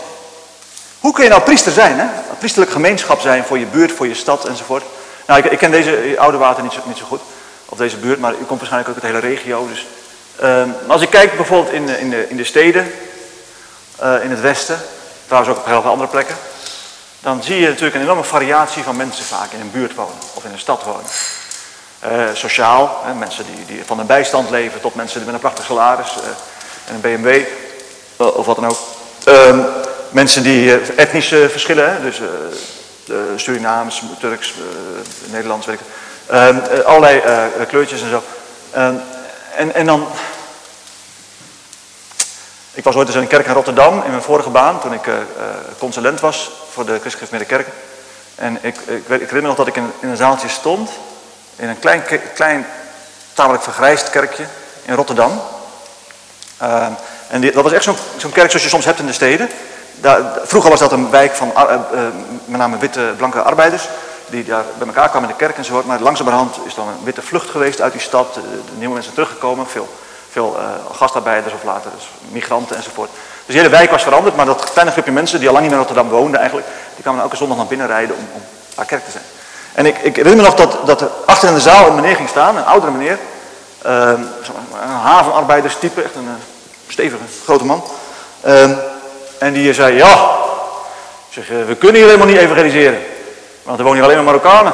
hoe kun je nou priester zijn? Hè? Een priesterlijk gemeenschap zijn voor je buurt, voor je stad enzovoort. Nou, ik, ik ken deze oude water niet zo, niet zo goed, of deze buurt, maar u komt waarschijnlijk ook uit de hele regio. Dus, um, als ik kijk bijvoorbeeld in de, in de, in de steden, uh, in het westen, trouwens ook op heel veel andere plekken, dan zie je natuurlijk een enorme variatie van mensen vaak in een buurt wonen of in een stad wonen. Uh, sociaal, hè, mensen die, die, van een bijstand leven tot mensen met een prachtig salaris uh, en een BMW of wat dan ook. Uh, mensen die etnische verschillen, hè, dus Surinaams, Turks, Nederlands, weet ik ehm, allerlei kleurtjes en zo. Ehm, en, en dan Ik was ooit eens in een kerk in Rotterdam in mijn vorige baan, toen ik consulent was voor de Christelijke Kerk. En ik, ik, ik, herinner nog dat ik in, een zaaltje stond, in een klein, klein tamelijk vergrijsd kerkje in Rotterdam. Uh, en die, dat was echt zo'n kerk zoals je soms hebt in de steden. Daar, vroeger was dat een wijk van uh, met name witte, blanke arbeiders. Die daar bij elkaar kwamen in de kerk enzovoort. Maar langzamerhand is dan een witte vlucht geweest uit die stad. Nieuwe mensen teruggekomen. Veel, veel gastarbeiders of later dus migranten enzovoort. Dus de hele wijk was veranderd. Maar dat kleine groepje mensen die al lang niet meer in Rotterdam woonden eigenlijk. Die kwamen elke zondag naar binnen rijden om, om naar kerk te zijn. En ik, ik herinner me nog dat, dat er achter in de zaal een meneer ging staan. Een oudere meneer. Uh, een havenarbeiderstype. Echt een stevige, grote man. Uh, en die zei, ja, zeg, eh, we kunnen hier helemaal niet evangeliseren. Want er wonen hier alleen maar Marokkanen.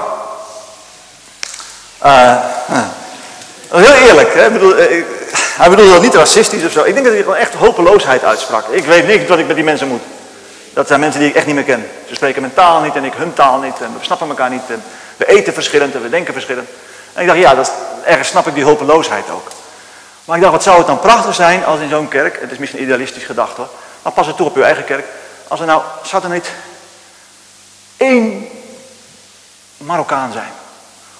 Uh, heel eerlijk, hè? Bedoel, uh, hij bedoelde dat niet racistisch of zo. Ik denk dat hij gewoon echt hopeloosheid uitsprak. Ik weet niet wat ik met die mensen moet. Dat zijn mensen die ik echt niet meer ken. Ze spreken mijn taal niet en ik hun taal niet. En we snappen elkaar niet. En we eten verschillend en we denken verschillend. En ik dacht, ja, dat, ergens snap ik die hopeloosheid ook. Maar ik dacht, wat zou het dan prachtig zijn als in zo'n kerk, het is misschien idealistisch gedacht hoor, maar pas het toe op uw eigen kerk, als er nou, zou er niet één Marokkaan zijn,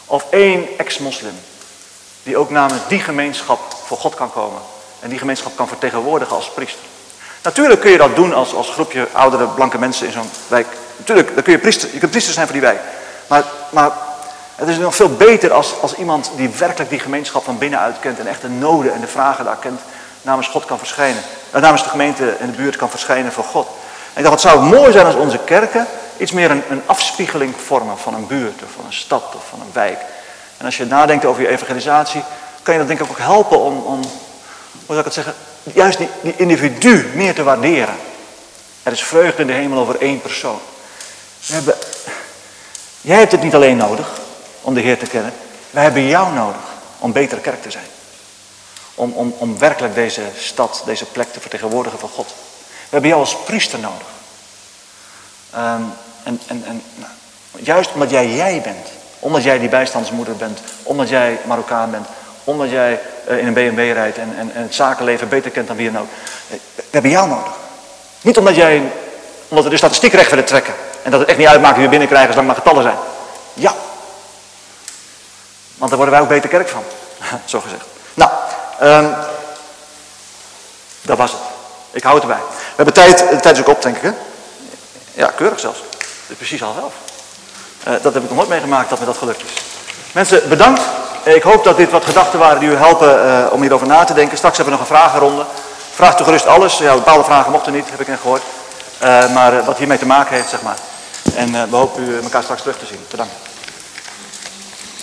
of één ex-moslim, die ook namens die gemeenschap voor God kan komen en die gemeenschap kan vertegenwoordigen als priester. Natuurlijk kun je dat doen als, als groepje oudere blanke mensen in zo'n wijk. Natuurlijk, dan kun je priester, je kunt priester zijn voor die wijk. Maar, maar het is nog veel beter als, als iemand die werkelijk die gemeenschap van binnenuit kent en echt de noden en de vragen daar kent, namens God kan verschijnen. Uh, namens de gemeente en de buurt kan verschijnen voor God. Ik dacht, het zou mooi zijn als onze kerken iets meer een, een afspiegeling vormen van een buurt of van een stad of van een wijk. En als je nadenkt over je evangelisatie, kan je dat denk ik ook helpen om, om hoe zou ik het zeggen, juist die, die individu meer te waarderen. Er is vreugde in de hemel over één persoon. We hebben, jij hebt het niet alleen nodig om de Heer te kennen. Wij hebben jou nodig om betere kerk te zijn. Om, om, om werkelijk deze stad, deze plek te vertegenwoordigen voor God. We hebben jou als priester nodig. Um, en en, en nou, juist omdat jij jij bent. Omdat jij die bijstandsmoeder bent. Omdat jij Marokkaan bent. Omdat jij uh, in een BMW rijdt en, en, en, het zakenleven beter kent dan wie dan ook. We hebben jou nodig. Niet omdat jij, omdat we de statistiek recht willen trekken. En dat het echt niet uitmaakt wie we binnenkrijgen zolang maar getallen zijn. Ja, want daar worden wij ook beter kerk van. Zo gezegd. Nou, um, dat was het. Ik hou het erbij. We hebben tijd, de tijd is ook op, denk ik. Hè? Ja, keurig zelfs. Het is precies half elf. Uh, dat heb ik nog nooit meegemaakt dat me dat gelukt is. Mensen, bedankt. Ik hoop dat dit wat gedachten waren die u helpen uh, om hierover na te denken. Straks hebben we nog een vragenronde. Vraag toch gerust alles. Ja, bepaalde vragen mochten niet, heb ik net gehoord. Uh, maar wat hiermee te maken heeft, zeg maar. En we hopen u elkaar straks terug te zien. Bedankt.